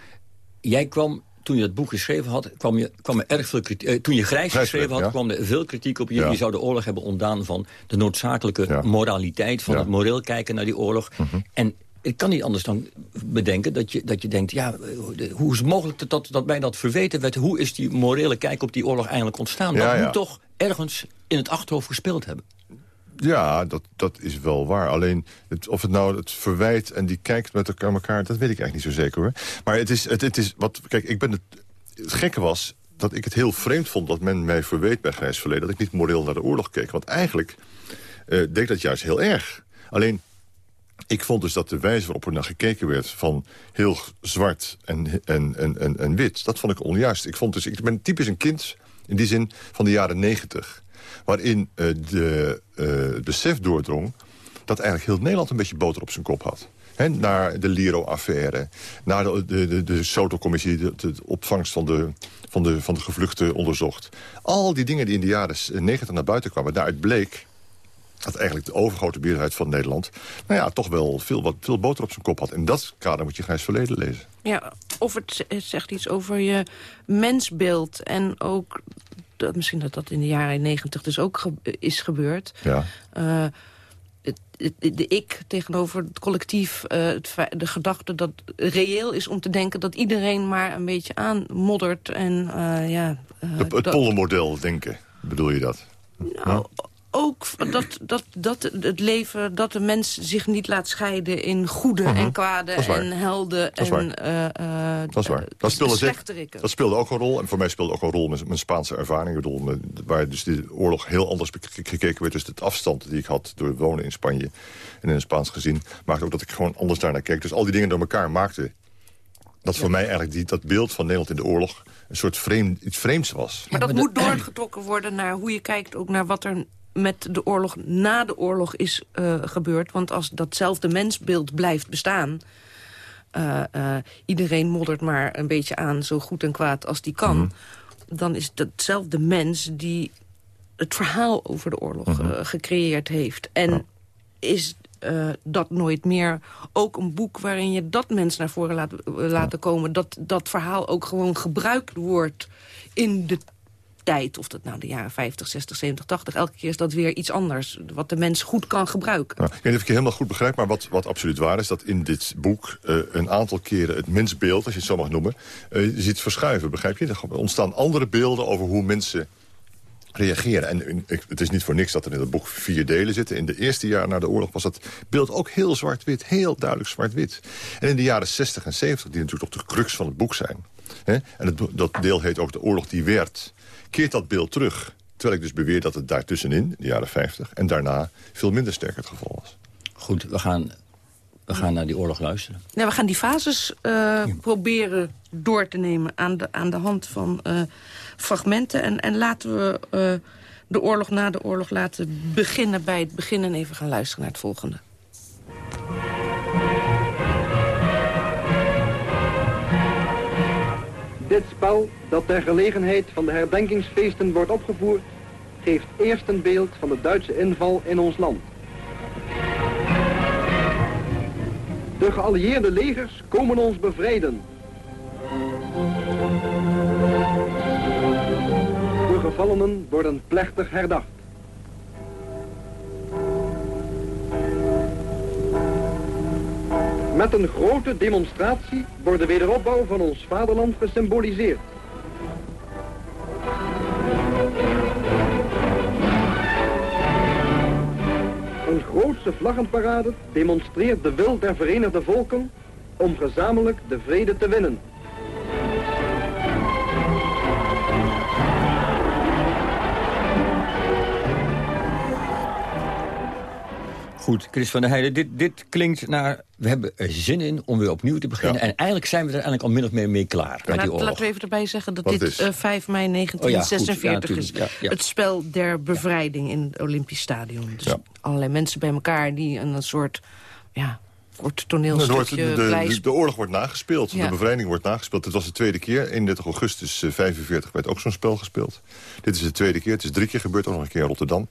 Jij kwam toen je het boek geschreven had, kwam, je, kwam er erg veel kritiek. Eh, toen je grijs, geschreven had, kwam er veel kritiek op je. Je zou de oorlog hebben ontdaan van de noodzakelijke moraliteit, van het moreel kijken naar die oorlog. Mhm. En ik kan niet anders dan bedenken dat je, dat je denkt... ja, hoe is het mogelijk dat, dat mij dat verweten werd? Hoe is die morele kijk op die oorlog eigenlijk ontstaan? Dat moet toch ergens in het achterhoofd gespeeld hebben. Ja, dat, dat is wel waar. Alleen of het nou het verwijt en die kijkt met elkaar, dat weet ik eigenlijk niet zo zeker hoor. Maar het is, het, het is wat. Kijk, ik ben het. Het gekke was dat ik het heel vreemd vond dat men mij verweet bij Grijs Verleden... dat ik niet moreel naar de oorlog keek. Want eigenlijk uh, deed dat juist heel erg. Alleen, ik vond dus dat de wijze waarop er naar gekeken werd... van heel zwart en, en, en, en, en wit, dat vond ik onjuist. Ik, vond dus, ik ben typisch een kind in die zin van de jaren negentig waarin uh, de, uh, besef doordrong... dat eigenlijk heel Nederland een beetje boter op zijn kop had. He, naar de Liro-affaire, naar de, de, de, de Soto-commissie... De, de, opvangst van de, van, de, van de gevluchten onderzocht. Al die dingen die in de jaren negentig naar buiten kwamen... daaruit bleek dat eigenlijk de overgrote meerderheid van Nederland... nou ja, toch wel veel, wat, veel boter op zijn kop had. En dat kader moet je Grijs Verleden lezen. Ja, of het zegt iets over je mensbeeld en ook dat, misschien dat dat in de jaren negentig dus ook is gebeurd. Ja. Uh, de ik tegenover het collectief, uh, het, de gedachte dat reëel is om te denken... dat iedereen maar een beetje aanmoddert en uh, ja... het, het pollenmodel denken, bedoel je dat? Nou, ook dat, dat, dat het leven, dat de mens zich niet laat scheiden in goede en mhm. kwade en helden. Dat is waar. En, uh, dat is waar. Dat speelde, dat speelde ook een rol. En voor mij speelde ook een rol met mijn Spaanse ervaring. Ik bedoel, waar dus de oorlog heel anders gekeken werd. Dus de afstand die ik had door wonen in Spanje en in een Spaans gezin... maakte ook dat ik gewoon anders daarnaar keek. Dus al die dingen door elkaar maakten dat voor mij eigenlijk die, dat beeld van Nederland in de oorlog... een soort vreemd, iets vreemds was. Maar dat moet doorgetrokken worden naar hoe je kijkt... ook naar wat er met de oorlog na de oorlog is uh, gebeurd. Want als datzelfde mensbeeld blijft bestaan... Uh, uh, iedereen moddert maar een beetje aan, zo goed en kwaad als die kan... Mhm. dan is datzelfde mens die het verhaal over de oorlog mhm. gecreëerd heeft. En is dat nooit meer ook een boek waarin je dat mens naar voren laat, laten komen... dat dat verhaal ook gewoon gebruikt wordt in de tijd, of dat nou de jaren 50, 60, 70, 80... elke keer is dat weer iets anders, wat de mens goed kan gebruiken. Nou, ik weet niet of ik je helemaal goed begrijp, maar wat, wat absoluut waar is... dat in dit boek uh, een aantal keren het mensbeeld, als je het zo mag noemen... Uh, ziet verschuiven, begrijp je? Er ontstaan andere beelden over hoe mensen reageren. En het is niet voor niks dat er in het boek vier delen zitten. In de eerste jaren na de oorlog was dat beeld ook heel zwart-wit. Heel duidelijk zwart-wit. En in de jaren 60 en 70, die natuurlijk toch de crux van het boek zijn... Hè, en dat deel heet ook de oorlog die werd keert dat beeld terug. Terwijl ik dus beweer dat het daartussenin, de jaren 50... en daarna veel minder sterk het geval was. Goed, we gaan, we gaan naar die oorlog luisteren. Ja, we gaan die fases uh, proberen door te nemen aan de, aan de hand van uh, fragmenten. En, en laten we uh, de oorlog na de oorlog laten beginnen bij het begin... en even gaan luisteren naar het volgende. Dit spel, dat ter gelegenheid van de herdenkingsfeesten wordt opgevoerd, geeft eerst een beeld van de Duitse inval in ons land. De geallieerde legers komen ons bevrijden. De gevallenen worden plechtig herdacht. Met een grote demonstratie wordt de wederopbouw van ons vaderland gesymboliseerd. Een grootse vlaggenparade demonstreert de wil der Verenigde Volken om gezamenlijk de vrede te winnen. Goed, Chris van der Heijden, dit, dit klinkt naar... we hebben er zin in om weer opnieuw te beginnen. En eigenlijk zijn we er eigenlijk al min of meer mee klaar met die oorlog. Laten we even erbij zeggen dat Wat dit is? eh, 5 mei 1946 Oh ja, is. Het spel der bevrijding in het Olympisch Stadion. Dus allerlei mensen bij elkaar die een soort... Ja, kort wordt- toneelstukje de, blij de, de oorlog wordt nagespeeld. Ja. De bevrijding wordt nagespeeld. Het was de tweede keer. 31 augustus eh, 45 werd ook zo'n spel gespeeld. Dit is de tweede keer. Het is drie keer gebeurd. Ook nog een keer in Rotterdam.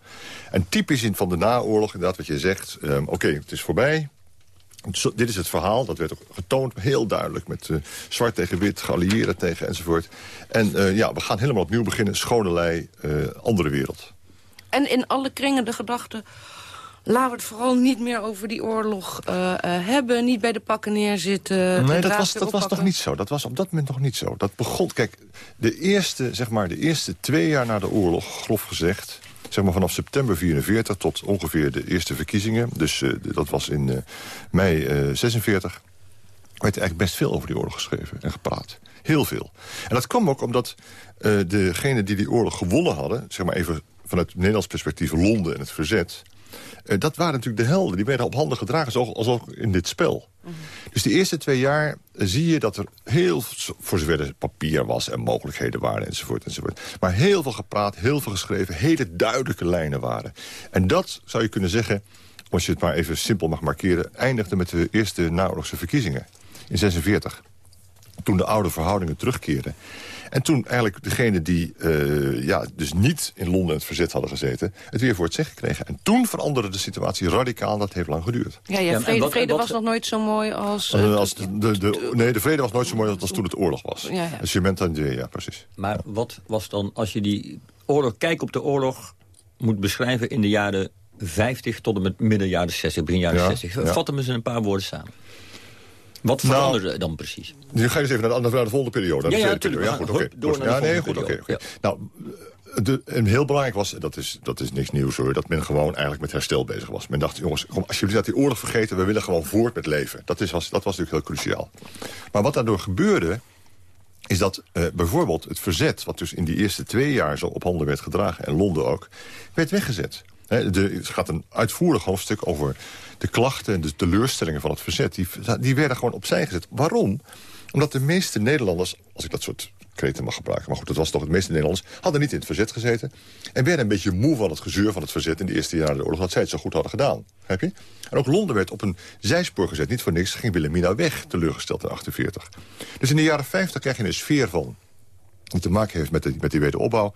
En typisch in van de naoorlog, inderdaad wat je zegt. ehm, Oké, het is voorbij. Zo- dit is het verhaal. Dat werd ook getoond. Heel duidelijk. Met eh, zwart tegen wit, geallieerden tegen enzovoort. En eh, ja, we gaan helemaal opnieuw beginnen. Schone lei, eh, andere wereld. En in alle kringen de gedachte... laten we het vooral niet meer over die oorlog hebben. Niet bij de pakken neerzitten. Nee, dat was, dat was nog niet zo. Dat was op dat moment nog niet zo. Dat begon, kijk, de eerste, zeg maar, de eerste twee jaar na de oorlog, grof gezegd... zeg maar vanaf september 44 tot ongeveer de eerste verkiezingen... dus eh, dat was in eh, mei eh 46... werd er eigenlijk best veel over die oorlog geschreven en gepraat. Heel veel. En dat kwam ook omdat eh degenen die die oorlog gewonnen hadden... zeg maar even vanuit het Nederlands perspectief Londen en het verzet... eh, dat waren natuurlijk de helden. Die werden op handen gedragen, zoals als ook in dit spel. Dus de eerste twee jaar eh, zie je dat er heel, voor zover er papier was... en mogelijkheden waren enzovoort enzovoort... maar heel veel gepraat, heel veel geschreven... hele duidelijke lijnen waren. En dat zou je kunnen zeggen, als je het maar even simpel mag markeren... eindigde met de eerste naoorlogse verkiezingen in 46 toen de oude verhoudingen terugkeerden. En toen eigenlijk degene die eh, ja, dus niet in Londen het verzet hadden gezeten... het weer voor het zeggen kregen. En toen veranderde de situatie radicaal. Dat heeft lang geduurd. Ja, ja, vrede, vrede was nog nooit zo mooi als... Eh, eh, als de, de, de- nee, de vrede was nooit zo mooi als toen het oorlog was. Ja, ja. Het Cimenta ja, precies. Maar wat was dan, als je die oorlog, kijk op de oorlog... moet beschrijven in de jaren 50 tot en met midden jaren 60, begin jaren Ja, 60. ja. Vatten we ze in een paar woorden samen. Wat Nou, veranderde dan precies? Nu ga je eens even naar de, naar de volgende periode. Ja, ja, periode. Ja, gaan goed, oké. Ja, nee, goed, oké. Nou, de, en heel belangrijk was, dat is, dat is niks nieuws hoor... dat men gewoon eigenlijk met herstel bezig was. Men dacht, jongens, kom, als jullie dat die oorlog vergeten... we willen gewoon voort met leven. Dat, is, was, dat was natuurlijk heel cruciaal. Maar wat daardoor gebeurde is dat eh, bijvoorbeeld het verzet... wat dus in die eerste twee jaar zo op handen werd gedragen... en Londen ook, werd weggezet. De, het gaat een uitvoerig hoofdstuk over de klachten... en de teleurstellingen van het verzet. Die, die werden gewoon opzij gezet. Waarom? Omdat de meeste Nederlanders, als ik dat soort kreten mag gebruiken... maar goed, dat was toch het meeste Nederlanders... hadden niet in het verzet gezeten... en werden een beetje moe van het gezeur van het verzet... in de eerste jaren de oorlog, dat zij het zo goed hadden gedaan. Heb je? En ook Londen werd op een zijspoor gezet. Niet voor niks ging Wilhelmina weg, teleurgesteld in 48. Dus in de jaren 50 krijg je een sfeer van... die te maken heeft met, de, met die wederopbouw.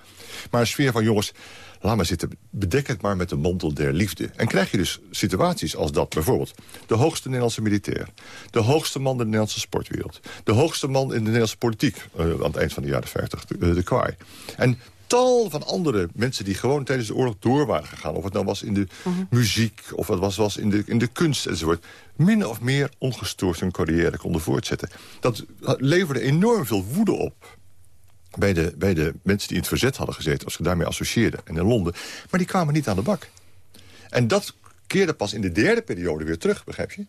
Maar een sfeer van, jongens, laat maar zitten. Bedek het maar met de mantel der liefde. En krijg je dus situaties als dat bijvoorbeeld. De hoogste Nederlandse militair. De hoogste man in de Nederlandse sportwereld. De hoogste man in de Nederlandse politiek. eh, aan het eind van de jaren 50, de, eh, de kwaai. En tal van andere mensen die gewoon tijdens de oorlog door waren gegaan. Of het nou was in de muziek, of het was, was in, de, in de kunst enzovoort. Min of meer ongestoord hun carrière konden voortzetten. Dat leverde enorm veel woede op bij de, bij de mensen die in het verzet hadden gezeten... als je daarmee associeerde, en in Londen. Maar die kwamen niet aan de bak. En dat keerde pas in de derde periode weer terug, begrijp je?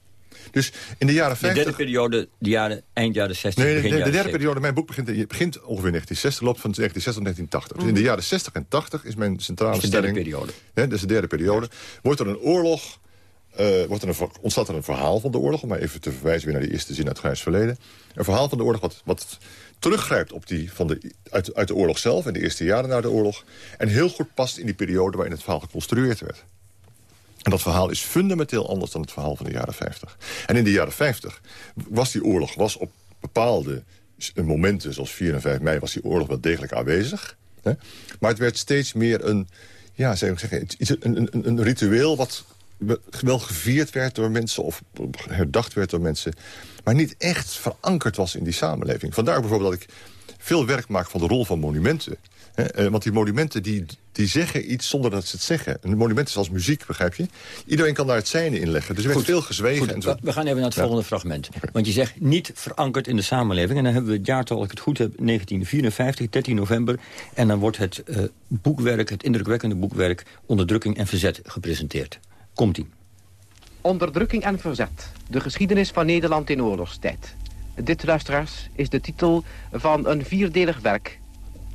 Dus in de jaren De 50... derde periode, de jaren, eind jaren 60, Nee, begin de, de derde 70. periode, mijn boek begint, begint ongeveer 1960, loopt van 1960 tot 1980. Dus in de jaren 60 en 80 is mijn centrale is de derde stelling... periode. Hè, dat is de derde periode. Wordt er een oorlog, eh, wordt er een, ontstaat er een verhaal van de oorlog... om maar even te verwijzen weer naar die eerste zin uit het Grijs Verleden. Een verhaal van de oorlog wat, wat teruggrijpt op die van de, uit, uit de oorlog zelf... en de eerste jaren na de oorlog. En heel goed past in die periode waarin het verhaal geconstrueerd werd. En dat verhaal is fundamenteel anders dan het verhaal van de jaren 50. En in de jaren 50 was die oorlog was op bepaalde s- momenten... zoals 4 en 5 mei was die oorlog wel degelijk aanwezig. Hè? Maar het werd steeds meer een, ja, zou ik zeggen, een, een, een ritueel... wat wel gevierd werd door mensen of herdacht werd door mensen... maar niet echt verankerd was in die samenleving. Vandaar bijvoorbeeld dat ik veel werk maak van de rol van monumenten. Eh, want die monumenten die, die zeggen iets zonder dat ze het zeggen. Een monument is als muziek, begrijp je? Iedereen kan daar het zijne in leggen. Dus er werd veel gezwegen. en zo. We gaan even naar het volgende fragment. Want je zegt niet verankerd in de samenleving. En dan hebben we het jaartal, als ik het goed heb, 1954, 13 november. En dan wordt het uh, boekwerk, het indrukwekkende boekwerk... Onderdrukking en Verzet gepresenteerd. Komt-ie. Onderdrukking en Verzet. De geschiedenis van Nederland in oorlogstijd. Dit, luisteraars, is de titel van een vierdelig werk...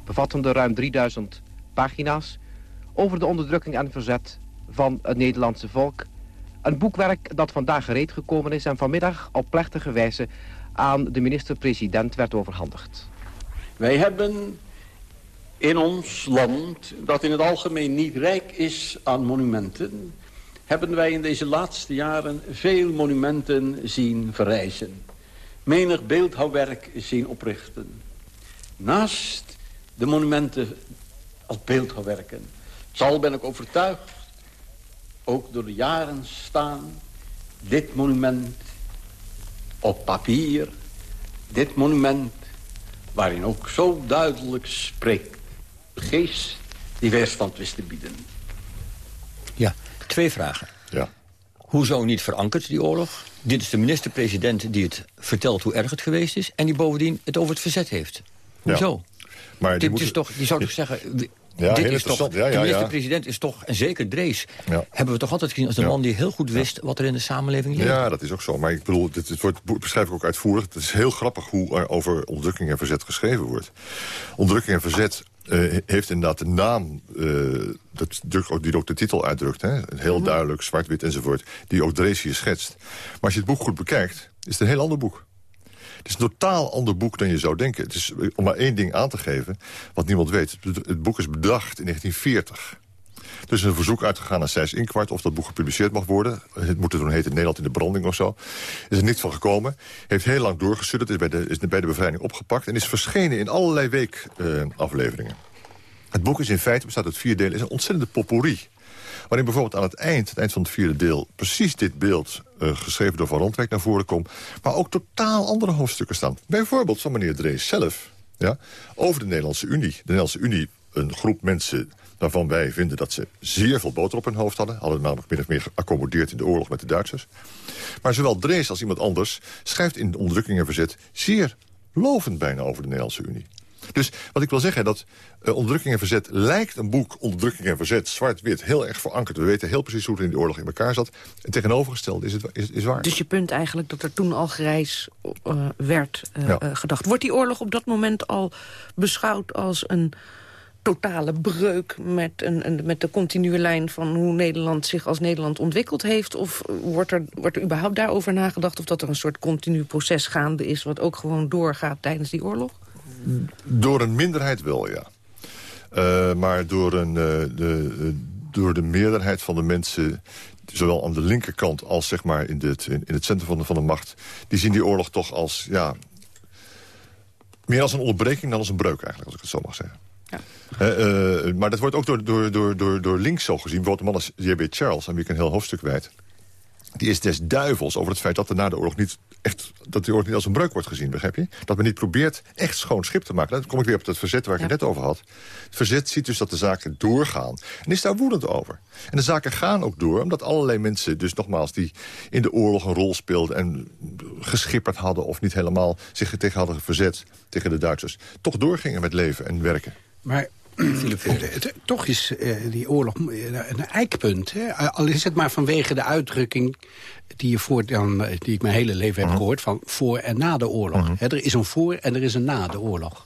bevattende ruim 3000 pagina's... over de onderdrukking en verzet van het Nederlandse volk. Een boekwerk dat vandaag gereed gekomen is... en vanmiddag op plechtige wijze aan de minister-president werd overhandigd. Wij hebben in ons land, dat in het algemeen niet rijk is aan monumenten... hebben wij in deze laatste jaren veel monumenten zien verrijzen menig beeldhouwwerk zien oprichten. Naast de monumenten als beeldhouwwerken zal, ben ik overtuigd, ook door de jaren staan... dit monument op papier, dit monument waarin ook zo duidelijk spreekt... geest die weerstand wist te bieden. Twee vragen. Ja. Hoezo niet verankerd, die oorlog? Dit is de minister-president die het vertelt hoe erg het geweest is... en die bovendien het over het verzet heeft. Hoezo? Maar Dit is toch, je zou toch zeggen... Ja, dit is toch. Ja, ja, de minister-president is toch, en zeker Drees... hebben we toch altijd gezien als een man die heel goed wist... wat er in de samenleving leefde. Ja, dat is ook zo. Maar ik bedoel, dit, dit wordt, beschrijf ik ook uitvoerig. Het is heel grappig hoe er over onderdrukking en verzet geschreven wordt. Onderdrukking en verzet eh, heeft inderdaad de naam, eh, dat ook, die ook de titel uitdrukt. Hè? Heel duidelijk, zwart-wit enzovoort. Die ook Drees hier schetst. Maar als je het boek goed bekijkt, is het een heel ander boek. Het is een totaal ander boek dan je zou denken. Het is, eh, om maar één ding aan te geven, wat niemand weet. Het boek is bedacht in 1940. Er is een verzoek uitgegaan naar Sijs Inkwart of dat boek gepubliceerd mag worden. Het moet er toen heten Nederland in de branding of zo. Is er niks van gekomen. Heeft heel lang doorgestuurd, is bij de, is bij de bevrijding opgepakt... en is verschenen in allerlei weekafleveringen. het boek is in feite, bestaat uit vier delen, is een ontzettende potpourri. Waarin bijvoorbeeld aan het eind, het eind van het vierde deel... precies dit beeld, uh, geschreven door Van Rondwijk, naar voren komt... maar ook totaal andere hoofdstukken staan. Bijvoorbeeld van meneer Drees zelf, ja, over de Nederlandse Unie. De Nederlandse Unie, een groep mensen waarvan wij vinden dat ze zeer veel boter op hun hoofd hadden. Hadden namelijk min of meer geaccommodeerd in de oorlog met de Duitsers. Maar zowel Drees als iemand anders schrijft in de onderdrukking en verzet... zeer lovend bijna over de Nederlandse Unie. Dus wat ik wil zeggen, dat uh, onderdrukking en verzet lijkt een boek... onderdrukking en verzet, zwart-wit, heel erg verankerd. We weten heel precies hoe het in de oorlog in elkaar zat. En tegenovergestelde is het is, is waar. Dus je punt eigenlijk dat er toen al grijs uh, werd uh, ja. gedacht. Wordt die oorlog op dat moment al beschouwd als een totale breuk met, een, met de continue lijn van hoe Nederland zich als Nederland ontwikkeld heeft? Of wordt er, wordt er überhaupt daarover nagedacht of dat er een soort continu proces gaande is... wat ook gewoon doorgaat tijdens die oorlog? Door een minderheid wel, ja. Uh, maar door, een, uh, de, uh, door de meerderheid van de mensen zowel aan de linkerkant als zeg maar in, dit, in, in het centrum van de, van de macht... die zien die oorlog toch als, ja... meer als een onderbreking dan als een breuk eigenlijk, als ik het zo mag zeggen. Ja. Uh, uh, maar dat wordt ook door, door, door, door, door links zo gezien. Bijvoorbeeld een man als J.B. Charles, aan wie ik een heel hoofdstuk wijd. Die is des duivels over het feit dat er na de oorlog niet echt dat die oorlog niet als een breuk wordt gezien, begrijp je? Dat men niet probeert echt schoon schip te maken. Dan kom ik weer op het verzet waar ik ja. het net over had. Het verzet ziet dus dat de zaken doorgaan. En is daar woedend over. En de zaken gaan ook door, omdat allerlei mensen... dus nogmaals, die in de oorlog een rol speelden... en geschipperd hadden of niet helemaal zich tegen hadden verzet... tegen de Duitsers, toch doorgingen met leven en werken. Maar toch is uh, die oorlog een eikpunt. Hè? Al is het maar vanwege de uitdrukking die, je voor, dan, die ik mijn hele leven heb -huh. gehoord... van voor en na de oorlog. Uh -huh. Hè, er is een voor en er is een na de oorlog.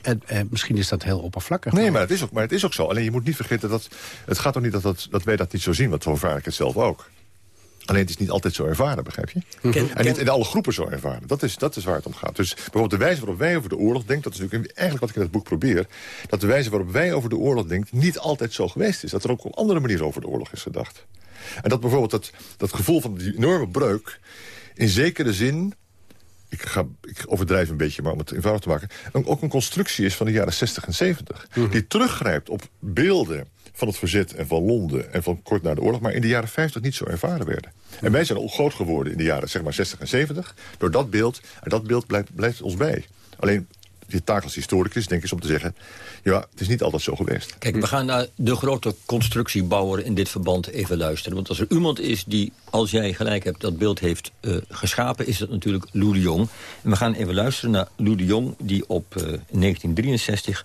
En, en misschien is dat heel oppervlakkig. Nee, maar het, is ook, maar het is ook zo. Alleen je moet niet vergeten dat... Het gaat toch niet dat, dat, dat wij dat niet zo zien, want zo ervaar ik het zelf ook. Alleen het is niet altijd zo ervaren, begrijp je? Ken, en niet in alle groepen zo ervaren. Dat is, dat is waar het om gaat. Dus bijvoorbeeld de wijze waarop wij over de oorlog denken... dat is natuurlijk eigenlijk wat ik in het boek probeer... dat de wijze waarop wij over de oorlog denken... niet altijd zo geweest is. Dat er ook op andere manieren over de oorlog is gedacht. En dat bijvoorbeeld dat, dat gevoel van die enorme breuk... in zekere zin... Ik, ga, ik overdrijf een beetje, maar om het eenvoudig te maken... ook een constructie is van de jaren 60 en 70. Mm -hmm. Die teruggrijpt op beelden van het verzet en van Londen... en van kort na de oorlog, maar in de jaren 50 niet zo ervaren werden. En wij zijn al groot geworden in de jaren zeg maar 60 en 70... door dat beeld, en dat beeld blijft, blijft ons bij. Alleen je taak als historicus, denk ik, is om te zeggen... ja, het is niet altijd zo geweest. Kijk, we gaan naar de grote constructiebouwer in dit verband even luisteren. Want als er iemand is die, als jij gelijk hebt, dat beeld heeft uh, geschapen... is dat natuurlijk Lou de Jong. En we gaan even luisteren naar Lou de Jong... die op uh, 1963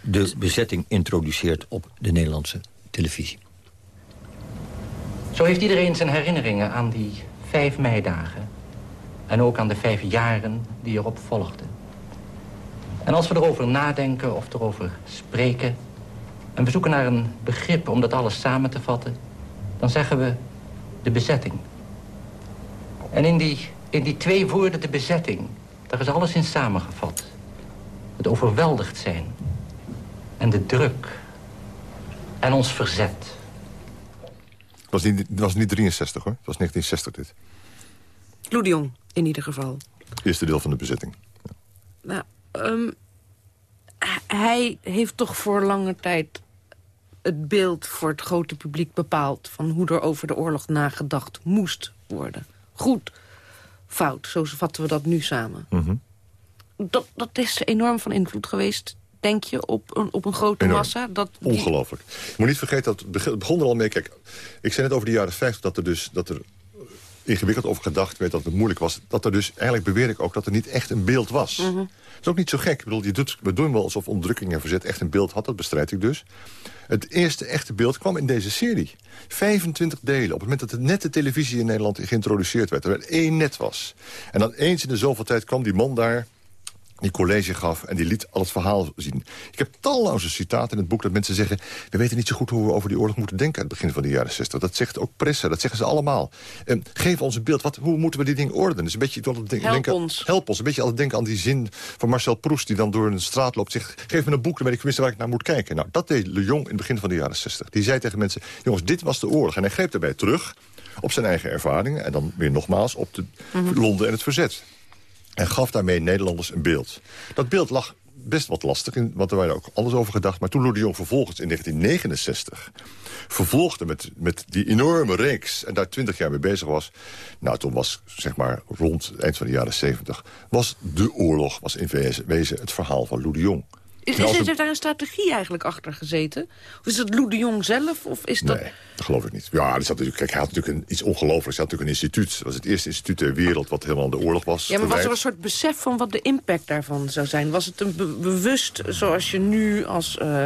de bezetting introduceert op de Nederlandse televisie. Zo heeft iedereen zijn herinneringen aan die vijf meidagen. En ook aan de vijf jaren die erop volgden. En als we erover nadenken of erover spreken... en we zoeken naar een begrip om dat alles samen te vatten... dan zeggen we de bezetting. En in die, in die twee woorden, de bezetting... daar is alles in samengevat. Het overweldigd zijn. En de druk. En ons verzet. Het was niet, het was niet 63 hoor, het was 1960 dit. Loedion, in ieder geval. Het eerste deel van de bezetting. Ja. Nou, Um, hij heeft toch voor lange tijd het beeld voor het grote publiek bepaald... van hoe er over de oorlog nagedacht moest worden. Goed, fout, zo vatten we dat nu samen. Mhm. dat, dat is enorm van invloed geweest, denk je, op een, op een grote Enorm. massa? Dat die- Ongelooflijk. Je moet niet vergeten, dat het beg- het begon er al mee. Kijk, ik zei net over de jaren 50 dat er dus dat er ingewikkeld over gedacht werd dat het moeilijk was. Dat er dus, eigenlijk beweer ik ook, dat er niet echt een beeld was. Mhm. Dat is ook niet zo gek. Ik bedoel, je doet, we doen wel alsof onderdrukking en verzet echt een beeld had. Dat bestrijd ik dus. Het eerste echte beeld kwam in deze serie. 25 delen. Op het moment dat de nette televisie in Nederland geïntroduceerd werd. Er werd één net was. En dan eens in de zoveel tijd kwam die man daar die college gaf en die liet al het verhaal zien. Ik heb talloze citaten in het boek dat mensen zeggen... we weten niet zo goed hoe we over die oorlog moeten denken... aan het begin van de jaren 60. Dat zegt ook Pressa, dat zeggen ze allemaal. En geef ons een beeld, wat, hoe moeten we die dingen ordenen? Dus een beetje het denken, Help ons. Help ons, een beetje het denken aan die zin van Marcel Proust... die dan door een straat loopt zegt... geef me een boek, dan weet ik tenminste waar ik naar moet kijken. Nou, dat deed Le Jong in het begin van de jaren 60. Die zei tegen mensen, jongens, dit was de oorlog. En hij greep daarbij terug op zijn eigen ervaringen... en dan weer nogmaals op de Londen en het verzet. En gaf daarmee Nederlanders een beeld. Dat beeld lag best wat lastig, want er waren ook alles over gedacht. Maar toen Lou de Jong vervolgens in 1969 vervolgde met, met die enorme reeks... en daar twintig jaar mee bezig was... nou, toen was, zeg maar, rond het eind van de jaren 70... was de oorlog, was in wezen, wezen het verhaal van Lou de Jong. Is, het- er daar een strategie eigenlijk achter gezeten? Of is het Lou de Jong zelf? Of is dat... Nee, dat geloof ik niet. Ja, er zat natuurlijk, kijk, hij had natuurlijk een, iets ongelooflijks. Hij had natuurlijk een instituut. Dat was het eerste instituut ter wereld wat helemaal aan de oorlog was. Ja, maar was er een soort besef van wat de impact daarvan zou zijn? Was het een be- bewust, zoals je nu als eh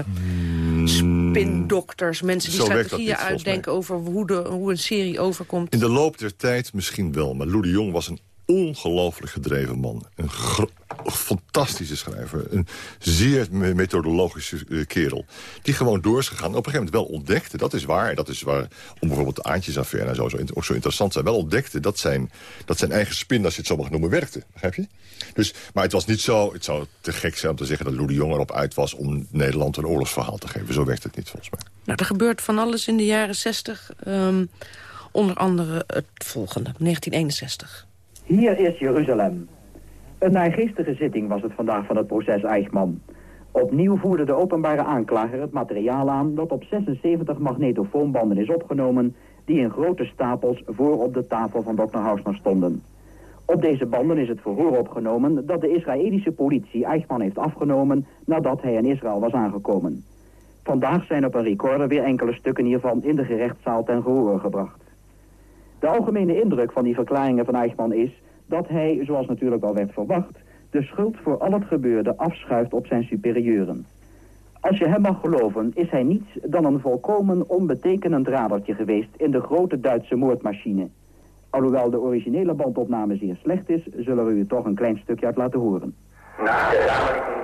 spindokters... mensen die Zo dat strategieën niet, uitdenken over hoe, de, hoe een serie overkomt... In de loop der tijd misschien wel. Maar Lou de Jong was een ongelooflijk gedreven man. Een fantastische schrijver. Een zeer me- methodologische eh, kerel. Die gewoon door is gegaan. Op een gegeven moment wel ontdekte, dat is waar. Dat is waar, om bijvoorbeeld de Aantjesaffaire en zo, zo, ook zo interessant zijn. Wel ontdekte dat zijn, dat zijn eigen spin, als je het zo mag noemen, werkte. Begrijp je? Dus, maar het was niet zo, het zou te gek zijn om te zeggen dat Lou de Jong erop uit was om Nederland een oorlogsverhaal te geven. Zo werkt het niet volgens mij. Nou, er gebeurt van alles in de jaren 60. ehm, onder andere het volgende, 1961. Hier is Jeruzalem. Een naargeestige zitting was het vandaag van het proces Eichmann. Opnieuw voerde de openbare aanklager het materiaal aan dat op 76 magnetofoonbanden is opgenomen... die in grote stapels voor op de tafel van dokter Hausner stonden. Op deze banden is het verhoor opgenomen dat de Israëlische politie Eichmann heeft afgenomen nadat hij in Israël was aangekomen. Vandaag zijn op een recorder weer enkele stukken hiervan in de gerechtszaal ten gehoor gebracht. De algemene indruk van die verklaringen van Eichmann is dat hij, zoals natuurlijk al werd verwacht, de schuld voor al het gebeurde afschuift op zijn superieuren. Als je hem mag geloven, is hij niets dan een volkomen onbetekenend radertje geweest in de grote Duitse moordmachine. Alhoewel de originele bandopname zeer slecht is, zullen we u toch een klein stukje uit laten horen. Nach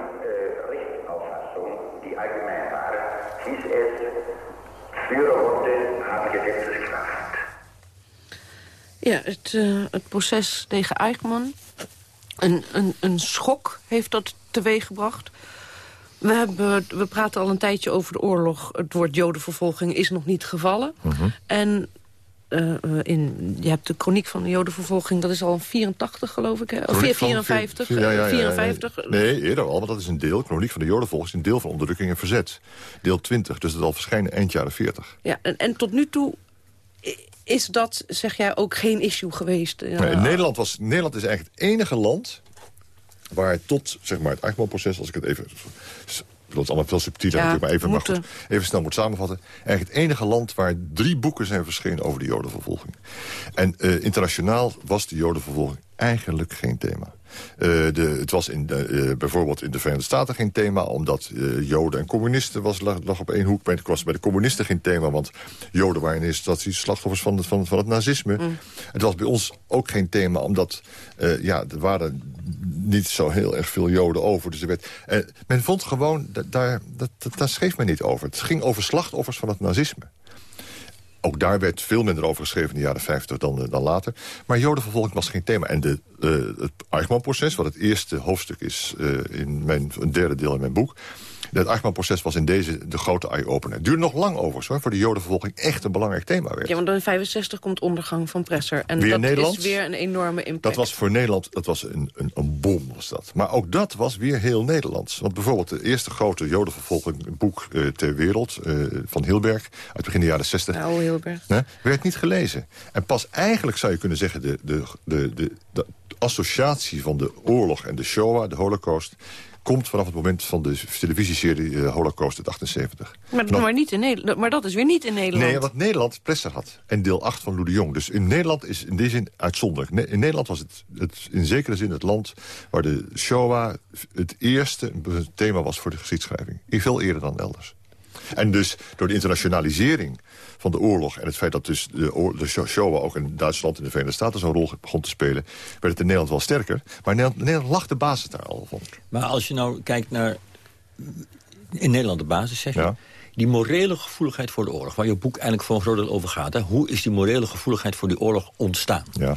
Ja, het, eh, het proces tegen Eichmann. Een, een, een schok heeft dat teweeggebracht. We, hebben, we praten al een tijdje over de oorlog. Het woord jodenvervolging is nog niet gevallen. En eh, in, je hebt de chroniek van de jodenvervolging, dat is al 84 geloof ik, hè? Of 54? Ja, ja, ja, 54? Nee, eerder al, want dat is een deel. Chroniek van de jodenvervolging is een deel van onderdrukking en verzet. Deel 20, dus dat al verschijnen eind jaren 40. Ja, en, en tot nu toe is dat, zeg jij, ook geen issue geweest? Nee, Nederland, was, Nederland is eigenlijk het enige land waar tot zeg maar, het Eichmann-proces, als ik het even dat is allemaal veel subtieler ja, natuurlijk, maar even, maar goed, even snel moet samenvatten. Eigenlijk het enige land waar drie boeken zijn verschenen over de jodenvervolging. En uh, internationaal was de jodenvervolging eigenlijk geen thema. Uh, de, het was in de, uh, bijvoorbeeld in de Verenigde Staten geen thema... omdat uh, Joden en communisten was, lag, lag op één hoek. Bij, was bij de communisten geen thema... want Joden waren in eerste instantie slachtoffers van het, van, van het nazisme. Mm. Het was bij ons ook geen thema... omdat ja, er waren niet zo heel erg veel Joden over. Dus er werd, men vond gewoon, daar, dat, dat, daar schreef men niet over. Het ging over slachtoffers van het nazisme. Ook daar werd veel minder over geschreven in de jaren 50 dan, dan later. Maar jodenvervolging was geen thema. En de, uh, het Eichmann-proces, wat het eerste hoofdstuk is... Uh, in mijn, een derde deel in mijn boek... Het Eichmann-proces was in deze de grote eye-opener. Het duurde nog lang overigens, hoor, voor de jodenvervolging echt een belangrijk thema werd. Ja, want in 65 komt ondergang van Presser. En weer dat Nederland? is weer een enorme impact. Dat was voor Nederland dat was een, een, een bom, was dat. Maar ook dat was weer heel Nederlands. Want bijvoorbeeld de eerste grote jodenvervolging boek uh, ter wereld... Uh, van Hilberg, uit begin de jaren 60... Nou, Hilberg. werd niet gelezen. En pas eigenlijk zou je kunnen zeggen... de, de, de, de, de associatie van de oorlog en de Shoah, de holocaust komt vanaf het moment van de televisieserie uh, Holocaust uit 78. Maar, maar, niet in Nederland, maar dat is weer niet in Nederland. Nee, wat Nederland Presser had. En deel 8 van Lou de Jong. Dus in Nederland is in die zin uitzonderlijk. In Nederland was het, het in zekere zin het land waar de Shoah het eerste thema was voor de geschiedschrijving. Veel eerder dan elders. En dus door de internationalisering van de oorlog... en het feit dat dus de, de Shoah ook in Duitsland en de Verenigde Staten zo'n rol begon te spelen... werd het in Nederland wel sterker. Maar in Nederland, lag de basis daar al van. Maar als je nou kijkt naar... in Nederland de basis, zeg je... Ja. Die morele gevoeligheid voor de oorlog, waar je boek eigenlijk voor een groot deel over gaat. Hè? Hoe is die morele gevoeligheid voor die oorlog ontstaan? Ja.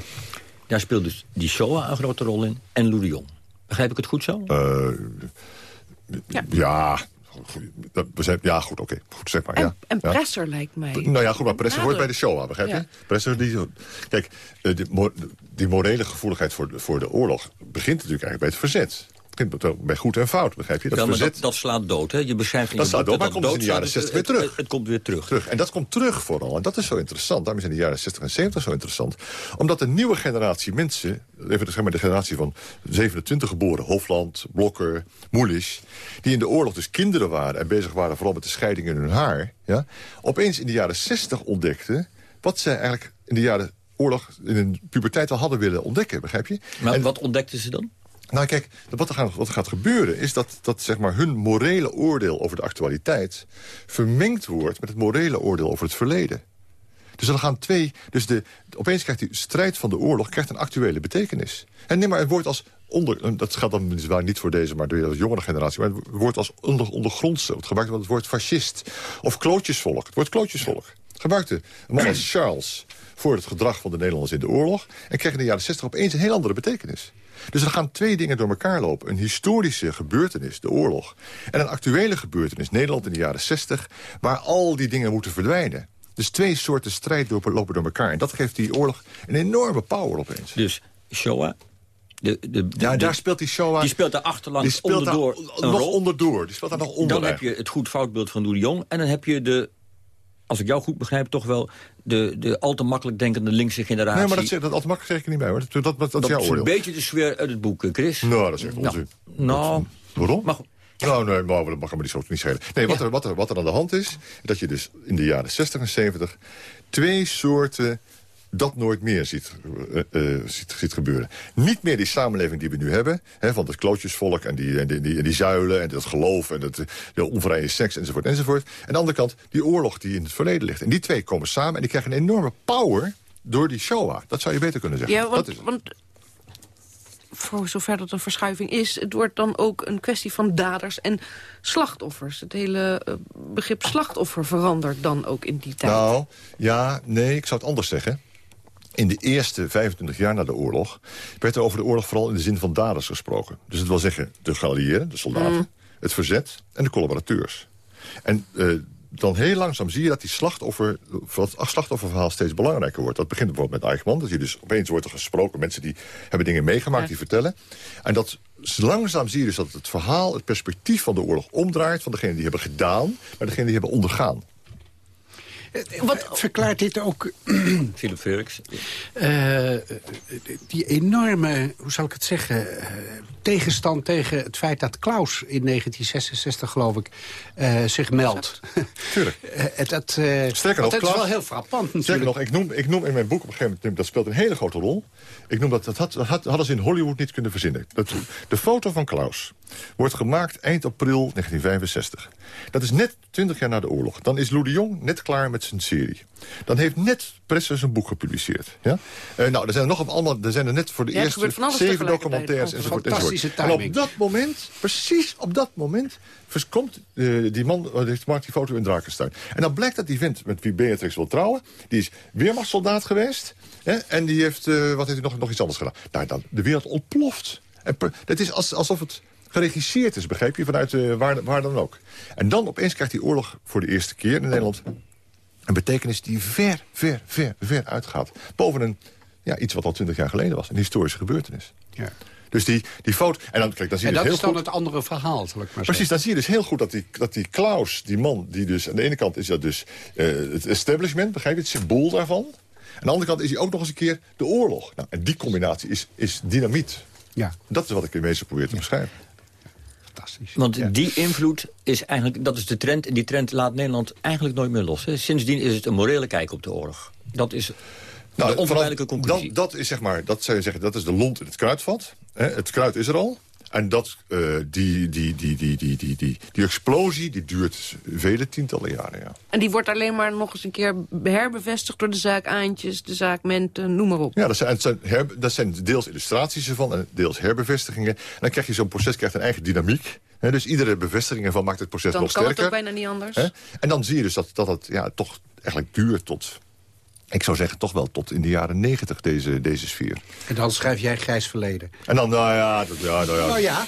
Daar speelt dus die Shoah een grote rol in en Jong. Begrijp ik het goed zo? Uh, ja. ja. Ja, goed, oké. Goed, zeg maar. En, ja. en Presser lijkt mij. Nou ja, goed, maar Presser hoort bij de show aan, begrijp je? Ja. Presser, die, kijk, eh, die, die morele gevoeligheid voor de, voor de oorlog... begint natuurlijk eigenlijk bij het verzet bij goed en fout, begrijp je? Dat, ja, verzet... dat, dat, slaat dood, hè? Je beschrijft dat slaat dood, maar komt dus in de jaren 60 weer terug. Het, het, komt weer terug. terug. En dat komt terug vooral. En dat is zo interessant. Daarom zijn de jaren 60 en 70 zo interessant. Omdat een nieuwe generatie mensen... even zeg maar de generatie van 27 geboren... Hofland, Blokker, Moelisch... die in de oorlog dus kinderen waren... en bezig waren vooral met de scheiding in hun haar... Ja, opeens in de jaren 60 ontdekten... wat zij eigenlijk in de jaren oorlog in hun puberteit al hadden willen ontdekken, begrijp je? Maar en, wat ontdekten ze dan? Nou kijk, wat er, gaat, wat gaat gebeuren is dat, dat zeg maar, hun morele oordeel over de actualiteit... vermengd wordt met het morele oordeel over het verleden. Dus dan gaan twee... Dus de, opeens krijgt die strijd van de oorlog krijgt een actuele betekenis. En neem maar een woord als... Onder, dat gaat dan niet voor deze, maar de jongere generatie... maar het woord als onder, ondergrondse. Het gebruikt het woord fascist. Of klootjesvolk. Het woord klootjesvolk. Gebruikte een man als Charles voor het gedrag van de Nederlanders in de oorlog... en kreeg in de jaren 60 opeens een heel andere betekenis. Dus er gaan twee dingen door elkaar lopen. Een historische gebeurtenis, de oorlog. En een actuele gebeurtenis, Nederland in de jaren 60... waar al die dingen moeten verdwijnen. Dus twee soorten strijd lopen door elkaar. En dat geeft die oorlog een enorme power opeens. Dus Shoah, de, de, de, ja, daar speelt die Shoah... Die speelt daar achterlangs onderdoor daar, nog onderdoor. Die speelt daar nog onder. Dan heb je het goed foutbeeld van de Jong. En dan heb je de als ik jou goed begrijp, toch wel de, de al te makkelijk denkende linkse generatie. Nee, maar dat, dat al te makkelijk zeg ik er niet bij, hoor. Dat, dat, dat, dat is jouw oordeel. een beetje de sfeer uit het boek, Chris. Nou, dat is echt onzin. Nou, nou waarom? Maar Nou, nee, maar dat mag me niet zo niet schelen. Nee, wat, er, wat, er, wat er aan de hand is, dat je dus in de jaren 60 en 70... twee soorten dat nooit meer ziet, uh, ziet, ziet, gebeuren. Niet meer die samenleving die we nu hebben... Hè, van het klootjesvolk en die, en die, die, die, zuilen en dat geloof... en het, de onvrije seks enzovoort enzovoort. En aan de andere kant die oorlog die in het verleden ligt. En die twee komen samen en die krijgen een enorme power door die Shoah. Dat zou je beter kunnen zeggen. Ja, want, dat is want voor zover dat een verschuiving is... het wordt dan ook een kwestie van daders en slachtoffers. Het hele begrip slachtoffer verandert dan ook in die tijd. Nou, ja, nee, ik zou het anders zeggen in de eerste 25 jaar na de oorlog... werd er over de oorlog vooral in de zin van daders gesproken. Dus het wil zeggen de geallieerden, de soldaten, mm. het verzet en de collaborateurs. En uh, dan heel langzaam zie je dat die slachtoffer, dat slachtofferverhaal steeds belangrijker wordt. Dat begint bijvoorbeeld met Eichmann. Dat je dus opeens wordt er gesproken. Mensen die hebben dingen meegemaakt, die vertellen. En dat langzaam zie je dus dat het verhaal, het perspectief van de oorlog omdraait... van degene die hebben gedaan, maar degene die hebben ondergaan. Wat verklaart dit ook... Philip Furks. Uh, die enorme, hoe zal ik het zeggen... Uh, tegenstand tegen het feit dat Klaus in 1966, geloof ik, uh, zich meldt. Tuurlijk. dat, Sterker nog, dat Klaus, is wel heel frappant natuurlijk. Sterker nog, ik noem, ik noem in mijn boek op een gegeven moment... dat speelt een hele grote rol. Ik noem dat, dat, had, dat hadden ze in Hollywood niet kunnen verzinnen. Dat, de foto van Klaus wordt gemaakt eind april 1965. Dat is net 20 jaar na de oorlog. Dan is Lou de Jong net klaar met zijn serie. Dan heeft net Presser zijn boek gepubliceerd. Ja? Uh, nou, er zijn er nog allemaal, er zijn er net voor de Ja, er eerste zeven documentaires enzovoort. enzovoort. En op dat moment, precies op dat moment, komt eh, die man, uh, die maakt die foto in Drakenstein. En dan blijkt dat die vent met wie Beatrix wil trouwen, die is weermachtssoldaat geweest. Hè, en die heeft, eh, wat heeft hij nog, nog iets anders gedaan? Nou, dan, de wereld ontploft. En per- het is als, alsof het geregisseerd is, begreep je, vanuit eh, waar, waar dan ook. En dan opeens krijgt die oorlog voor de eerste keer in Nederland... een betekenis die ver, ver, ver, ver uitgaat. Boven een, ja, iets wat al twintig jaar geleden was. Een historische gebeurtenis. Ja. Dus die, die foto... En dan, kijk, dan zie je En dus dat heel is dan goed... het andere verhaal, zal ik maar Precies, dan zie je dus heel goed dat die, dat die Klaus, die man... die dus aan de ene kant is dat dus eh, het establishment, begrijp je, het symbool daarvan. Aan de andere kant is hij ook nog eens een keer de oorlog. Nou, en die combinatie is, is dynamiet. Ja. Dat is wat ik in wezen probeer te beschrijven. Fantastisch. Want die invloed is eigenlijk, dat is de trend. En die trend laat Nederland eigenlijk nooit meer los. Hè. Sindsdien is het een morele kijk op de oorlog. Dat is Nou, de onvermijdelijke conclusie. Dat, dat is zeg maar, dat zou je zeggen, dat is de lont in het kruidvat. Hè, het kruid is er al. En dat, eh, die, die, die, die, die, die, die, explosie die duurt vele tientallen jaren. Ja. En die wordt alleen maar nog eens een keer herbevestigd door de zaak Aantjes, de zaakmenten, noem maar op. Ja, dat zijn, dat zijn, deels illustraties ervan en deels herbevestigingen. En dan krijg je zo'n proces krijgt een eigen dynamiek. dus iedere bevestiging ervan maakt het proces nog sterker. Dan kan het ook bijna niet anders. En dan zie je dus dat dat, dat ja, toch eigenlijk duurt tot ik zou zeggen toch wel tot in de jaren negentig, deze, deze sfeer. En dan schrijf jij Grijs Verleden. En dan, nou ja... Dat, ja, nou ja, Nou ja.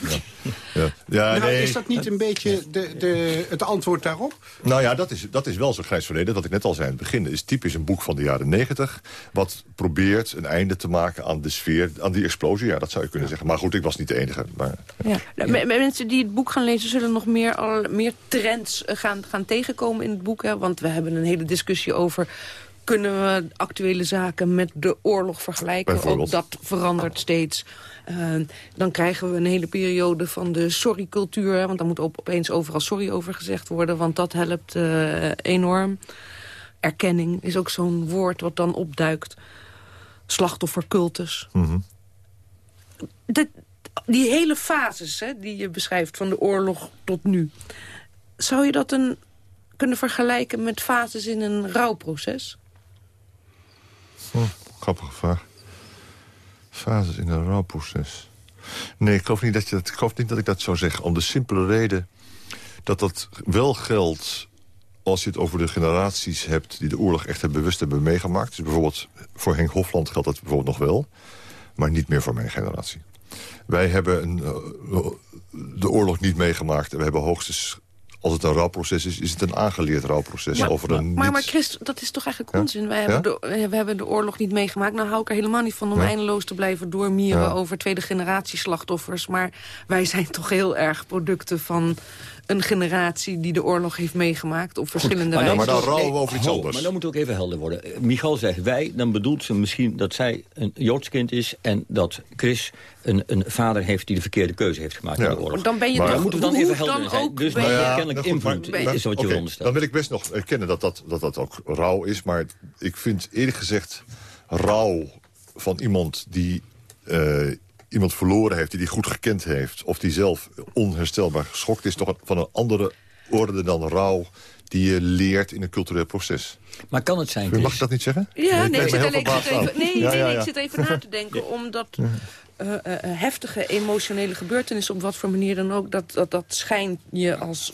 ja. Ja, nou, nee. is dat niet een beetje de, de, het antwoord daarop? Nou ja, dat is, dat is wel zo'n grijs verleden. Wat ik net al zei aan het begin is typisch een boek van de jaren negentig... wat probeert een einde te maken aan de sfeer, aan die explosie. Ja, dat zou je kunnen zeggen. Maar goed, ik was niet de enige. Maar, Ja. Nou, me- Mensen die het boek gaan lezen zullen nog meer, al, meer trends eh, gaan, gaan tegenkomen in het boek. Hè? Want we hebben een hele discussie over... kunnen we actuele zaken met de oorlog vergelijken? Ook dat verandert steeds. Eh, dan krijgen we een hele periode van de sorry-cultuur. Want dan moet op, opeens overal sorry over gezegd worden. Want dat helpt eh, enorm. Erkenning is ook zo'n woord wat dan opduikt. Slachtoffercultus. Mhm. Dat, die hele fases hè, die je beschrijft van de oorlog tot nu... zou je dat een, kunnen vergelijken met fases in een rouwproces? Hm, grappige vraag. Fases in een rouwproces. Nee, ik geloof, niet dat je dat, ik geloof niet dat ik dat zou zeggen. Om de simpele reden dat dat wel geldt als je het over de generaties hebt... die de oorlog echt hebben bewust hebben meegemaakt. Dus bijvoorbeeld voor Henk Hofland geldt dat bijvoorbeeld nog wel. Maar niet meer voor mijn generatie. Wij hebben eh, de oorlog niet meegemaakt. En we hebben hoogstens, als het een rouwproces is... is het een aangeleerd rouwproces Maar, over een maar, maar Chris, dat is toch eigenlijk Ja? onzin? Wij hebben, de, eh, we hebben de oorlog niet meegemaakt. Nou hou ik er helemaal niet van om eindeloos te blijven doormieren... Over tweede generatie slachtoffers. Maar wij zijn toch heel erg producten van een generatie... die de oorlog heeft meegemaakt op verschillende wijzen. maar dan rouwen we over iets anders. Maar dan moet ook even helder worden. Eh, Michal zegt wij, dan bedoelt ze misschien dat zij een Joods kind is... en dat Chris een, een vader heeft die de verkeerde keuze heeft gemaakt in de oorlog. Dan ben je maar toch- dan moeten we dan even helder dan zijn. ook Dus ben nou je- ja, Nou kennelijk goed, maar- invloed maar- is wat je onderstelt. Dan wil ik best nog erkennen dat dat, dat dat ook rouw is. Maar ik vind eerlijk gezegd rouw van iemand die eh, iemand verloren heeft... die die goed gekend heeft... of die zelf onherstelbaar geschokt is... toch van een andere orde dan rouw die je leert in een cultureel proces. Maar kan het zijn, Mag Chris? ik dat niet zeggen? Ja, nee, ik zit, heel ik even, nee, Ja, nee, ja, nee, ja. ik zit even na te denken. Omdat eh, eh, eh, heftige emotionele gebeurtenissen... op wat voor manier dan ook... dat, dat, dat schijnt je als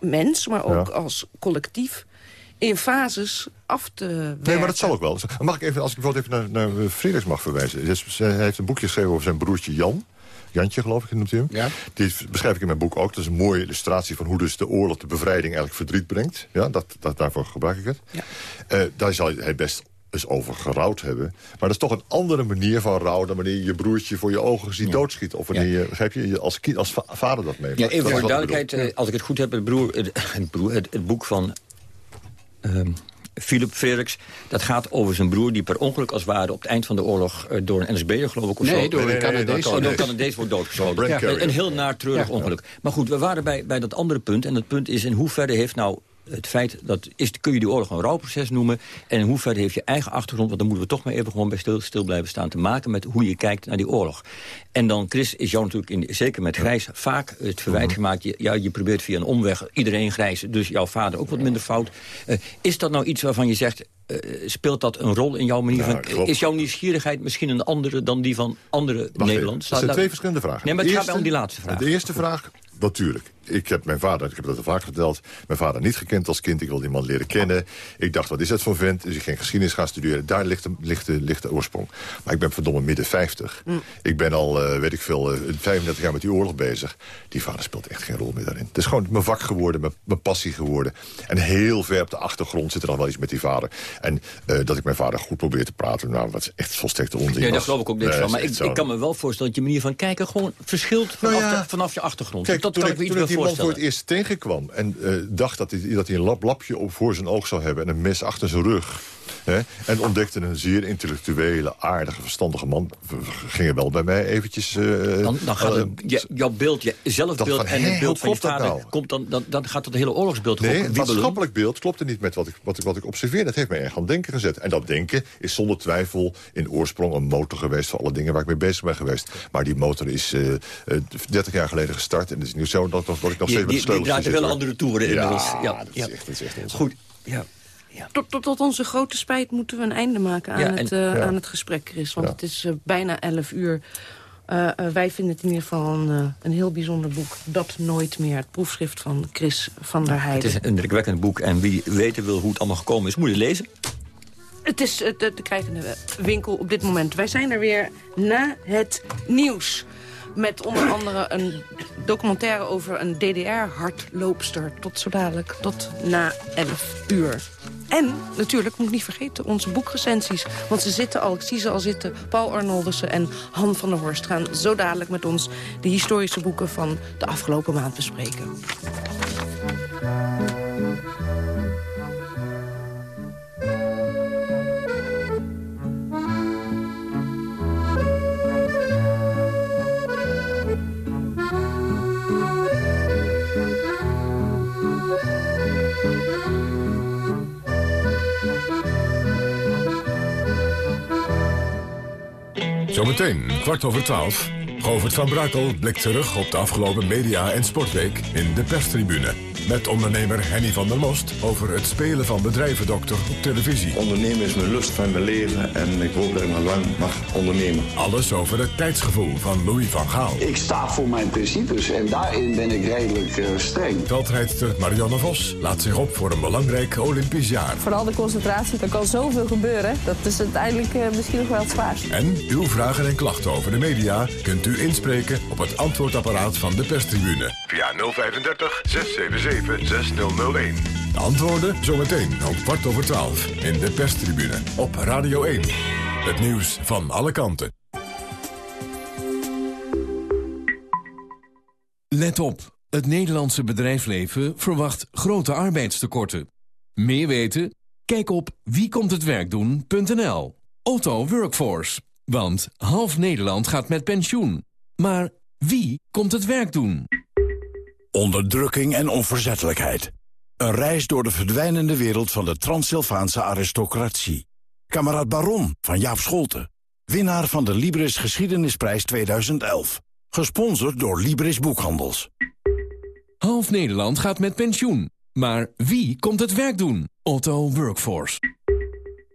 mens, maar ook Ja. als collectief... in fases af te werken. Nee, maar dat zal ook wel. Mag ik even, als ik bijvoorbeeld even naar, naar Felix mag verwijzen. Hij heeft een boekje geschreven over zijn broertje Jan. Jantje, geloof ik, noemt hij hem. Ja. Die beschrijf ik in mijn boek ook. Dat is een mooie illustratie van hoe dus de oorlog de bevrijding eigenlijk verdriet brengt. Ja, dat, dat, daarvoor gebruik ik het. Ja. Uh, daar zal hij best eens over gerouwd hebben. Maar dat is toch een andere manier van rouw... dan wanneer je je broertje voor je ogen ziet doodschiet. Of wanneer je, begrijp je, als, kind, als vader dat meemaakt. Ja, even voor de duidelijkheid, eh, als ik het goed heb... het, broer, het, broer, het, het boek van... Um, Philip Freriks, dat gaat over zijn broer... die per ongeluk als ware op het eind van de oorlog... Uh, door een NSB'er, geloof ik, of nee, zo... Door een Canadees. Oh, door een Canadees wordt doodgeschoten. Ja. Een heel naar treurig ongeluk. Maar goed, we waren bij, bij dat andere punt. En dat punt is in hoeverre heeft nou het feit, dat is, kun je die oorlog een rouwproces noemen... en in hoeverre heeft je eigen achtergrond... want dan moeten we toch maar even gewoon bij stil, stil blijven staan... te maken met hoe je kijkt naar die oorlog. En dan, Chris, is jou natuurlijk, in, zeker met Grijs... vaak het verwijt mhm. gemaakt, je, ja, je probeert via een omweg iedereen Grijs... dus jouw vader ook wat minder fout. Uh, is dat nou iets waarvan je zegt... Uh, speelt dat een rol in jouw manier van... Is jouw nieuwsgierigheid misschien een andere dan die van andere Nederlanders? Dat zijn twee verschillende vragen. Nee, maar het gaat om die laatste vraag. De eerste vraag, natuurlijk ik heb mijn vader, ik heb dat al vaak verteld... mijn vader niet gekend als kind. Ik wilde die man leren kennen. Ik dacht, wat is dat voor vent? Dus ik ging geschiedenis gaan studeren. Daar ligt de, ligt de, ligt de oorsprong. Maar ik ben verdomme midden 50. Mm. Ik ben al, uh, weet ik veel, uh, eh, 35 jaar met die oorlog bezig. Die vader speelt echt geen rol meer daarin. Het is gewoon mijn vak geworden, mijn, mijn passie geworden. En heel ver op de achtergrond zit er al wel iets met die vader. En uh, dat ik mijn vader goed probeer te praten... nou, wat is echt volstrekte onzin Ja, daar geloof ik ook niks van. Maar ik, ik, kan me wel voorstellen dat je manier van kijken... gewoon verschilt vanaf, nou ja, de, vanaf je achtergrond. Kijk, dat kan ik, ik die man voor het eerst tegenkwam... en uh, dacht dat hij, dat hij een lap, lapje op voor zijn oog zou hebben... en een mes achter zijn rug... Hè, en ontdekte een zeer intellectuele, aardige, verstandige man. Gingen wel bij mij eventjes... Uh, dan, dan gaat uh, jouw beeld, je zelfbeeld en het beeld van je vader... Nou? Komt dan, dan, dan gaat het hele oorlogsbeeld Nee, het maatschappelijk beeld klopte niet met wat ik, wat, ik, wat ik observeerde. Dat heeft mij erg aan denken gezet. En dat denken is zonder twijfel in oorsprong een motor geweest... voor alle dingen waar ik mee bezig ben geweest. Maar die motor is uh, 30 jaar geleden gestart. En het is nu zo dat, dat ik nog steeds met de sleutels draait er wel andere toeren inmiddels. Ja, ja, dat, Is echt, dat is echt Goed, ja. Ja. Tot, tot, tot, onze grote spijt moeten we een einde maken aan, het, uh, aan het gesprek, Chris. Want het is uh, bijna 11 uur. Uh, wij vinden het in ieder geval een, een heel bijzonder boek. Dat Nooit Meer, het proefschrift van Chris van der Heijden. Het is een indrukwekkend boek en wie weten wil hoe het allemaal gekomen is... moet je lezen. Het is te, te krijgen in de winkel op dit moment. Wij zijn er weer na het nieuws. Met onder andere een documentaire over een DDR-hardloopster. Tot zo dadelijk, tot na 11 uur. En natuurlijk, moet ik niet vergeten, onze boekrecensies. Want ze zitten al, ik zie ze al zitten. Paul Arnoldussen en Han van der Horst gaan zo dadelijk met ons... de historische boeken van de afgelopen maand bespreken. Zometeen, kwart over twaalf. Govert van Brakel blikt terug op de afgelopen media- en sportweek in de perstribune. Met ondernemer Henny van der Most over het spelen van bedrijvendokter op televisie. Ondernemen is mijn lust van mijn leven en ik hoop dat ik nog lang mag ondernemen. Alles over het tijdsgevoel van Louis van Gaal. Ik sta voor mijn principes en daarin ben ik redelijk uh, streng. Veldrijdster Marianne Vos laat zich op voor een belangrijk Olympisch jaar. Vooral de concentratie, er kan zoveel gebeuren. Dat is uiteindelijk uh, misschien nog wel het zwaarst. En uw vragen en klachten over de media kunt u inspreken op het antwoordapparaat van de perstribune. Via 035 677 6001. De antwoorden zometeen om kwart over twaalf in de perstribune op Radio 1. Het nieuws van alle kanten. Let op, het Nederlandse bedrijfsleven verwacht grote arbeidstekorten. Meer weten? Kijk op wiekomthetwerkdoen.nl. Otto Workforce, want half Nederland gaat met pensioen. Maar wie komt het werk doen? Onderdrukking en onverzettelijkheid. Een reis door de verdwijnende wereld van de Transsylvaanse aristocratie. Kamerad Baron van Jaap Scholten. Winnaar van de Libris Geschiedenisprijs 2011. Gesponsord door Libris Boekhandels. Half Nederland gaat met pensioen. Maar wie komt het werk doen? Otto Workforce.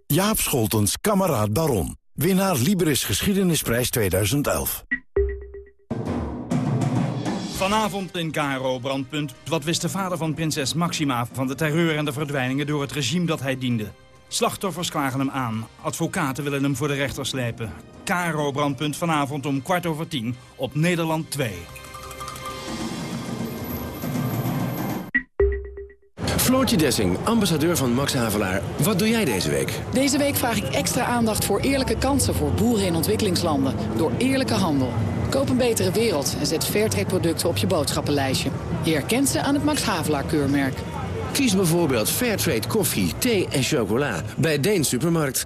Jaap Scholtens Kameraad Baron. Winnaar Libris Geschiedenisprijs 2011. Vanavond in KRO Brandpunt. Wat wist de vader van prinses Maxima van de terreur en de verdwijningen door het regime dat hij diende? Slachtoffers klagen hem aan. Advocaten willen hem voor de rechter slepen. KRO Brandpunt vanavond om kwart over tien op Nederland 2. Floortje Dessing, ambassadeur van Max Havelaar. Wat doe jij deze week? Deze week vraag ik extra aandacht voor eerlijke kansen voor boeren in ontwikkelingslanden. Door eerlijke handel. Koop een betere wereld en zet Fairtrade producten op je boodschappenlijstje. Je herkent ze aan het Max Havelaar keurmerk. Kies bijvoorbeeld Fairtrade koffie, thee en chocola bij Deen Supermarkt.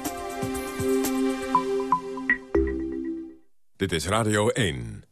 Dit is Radio 1.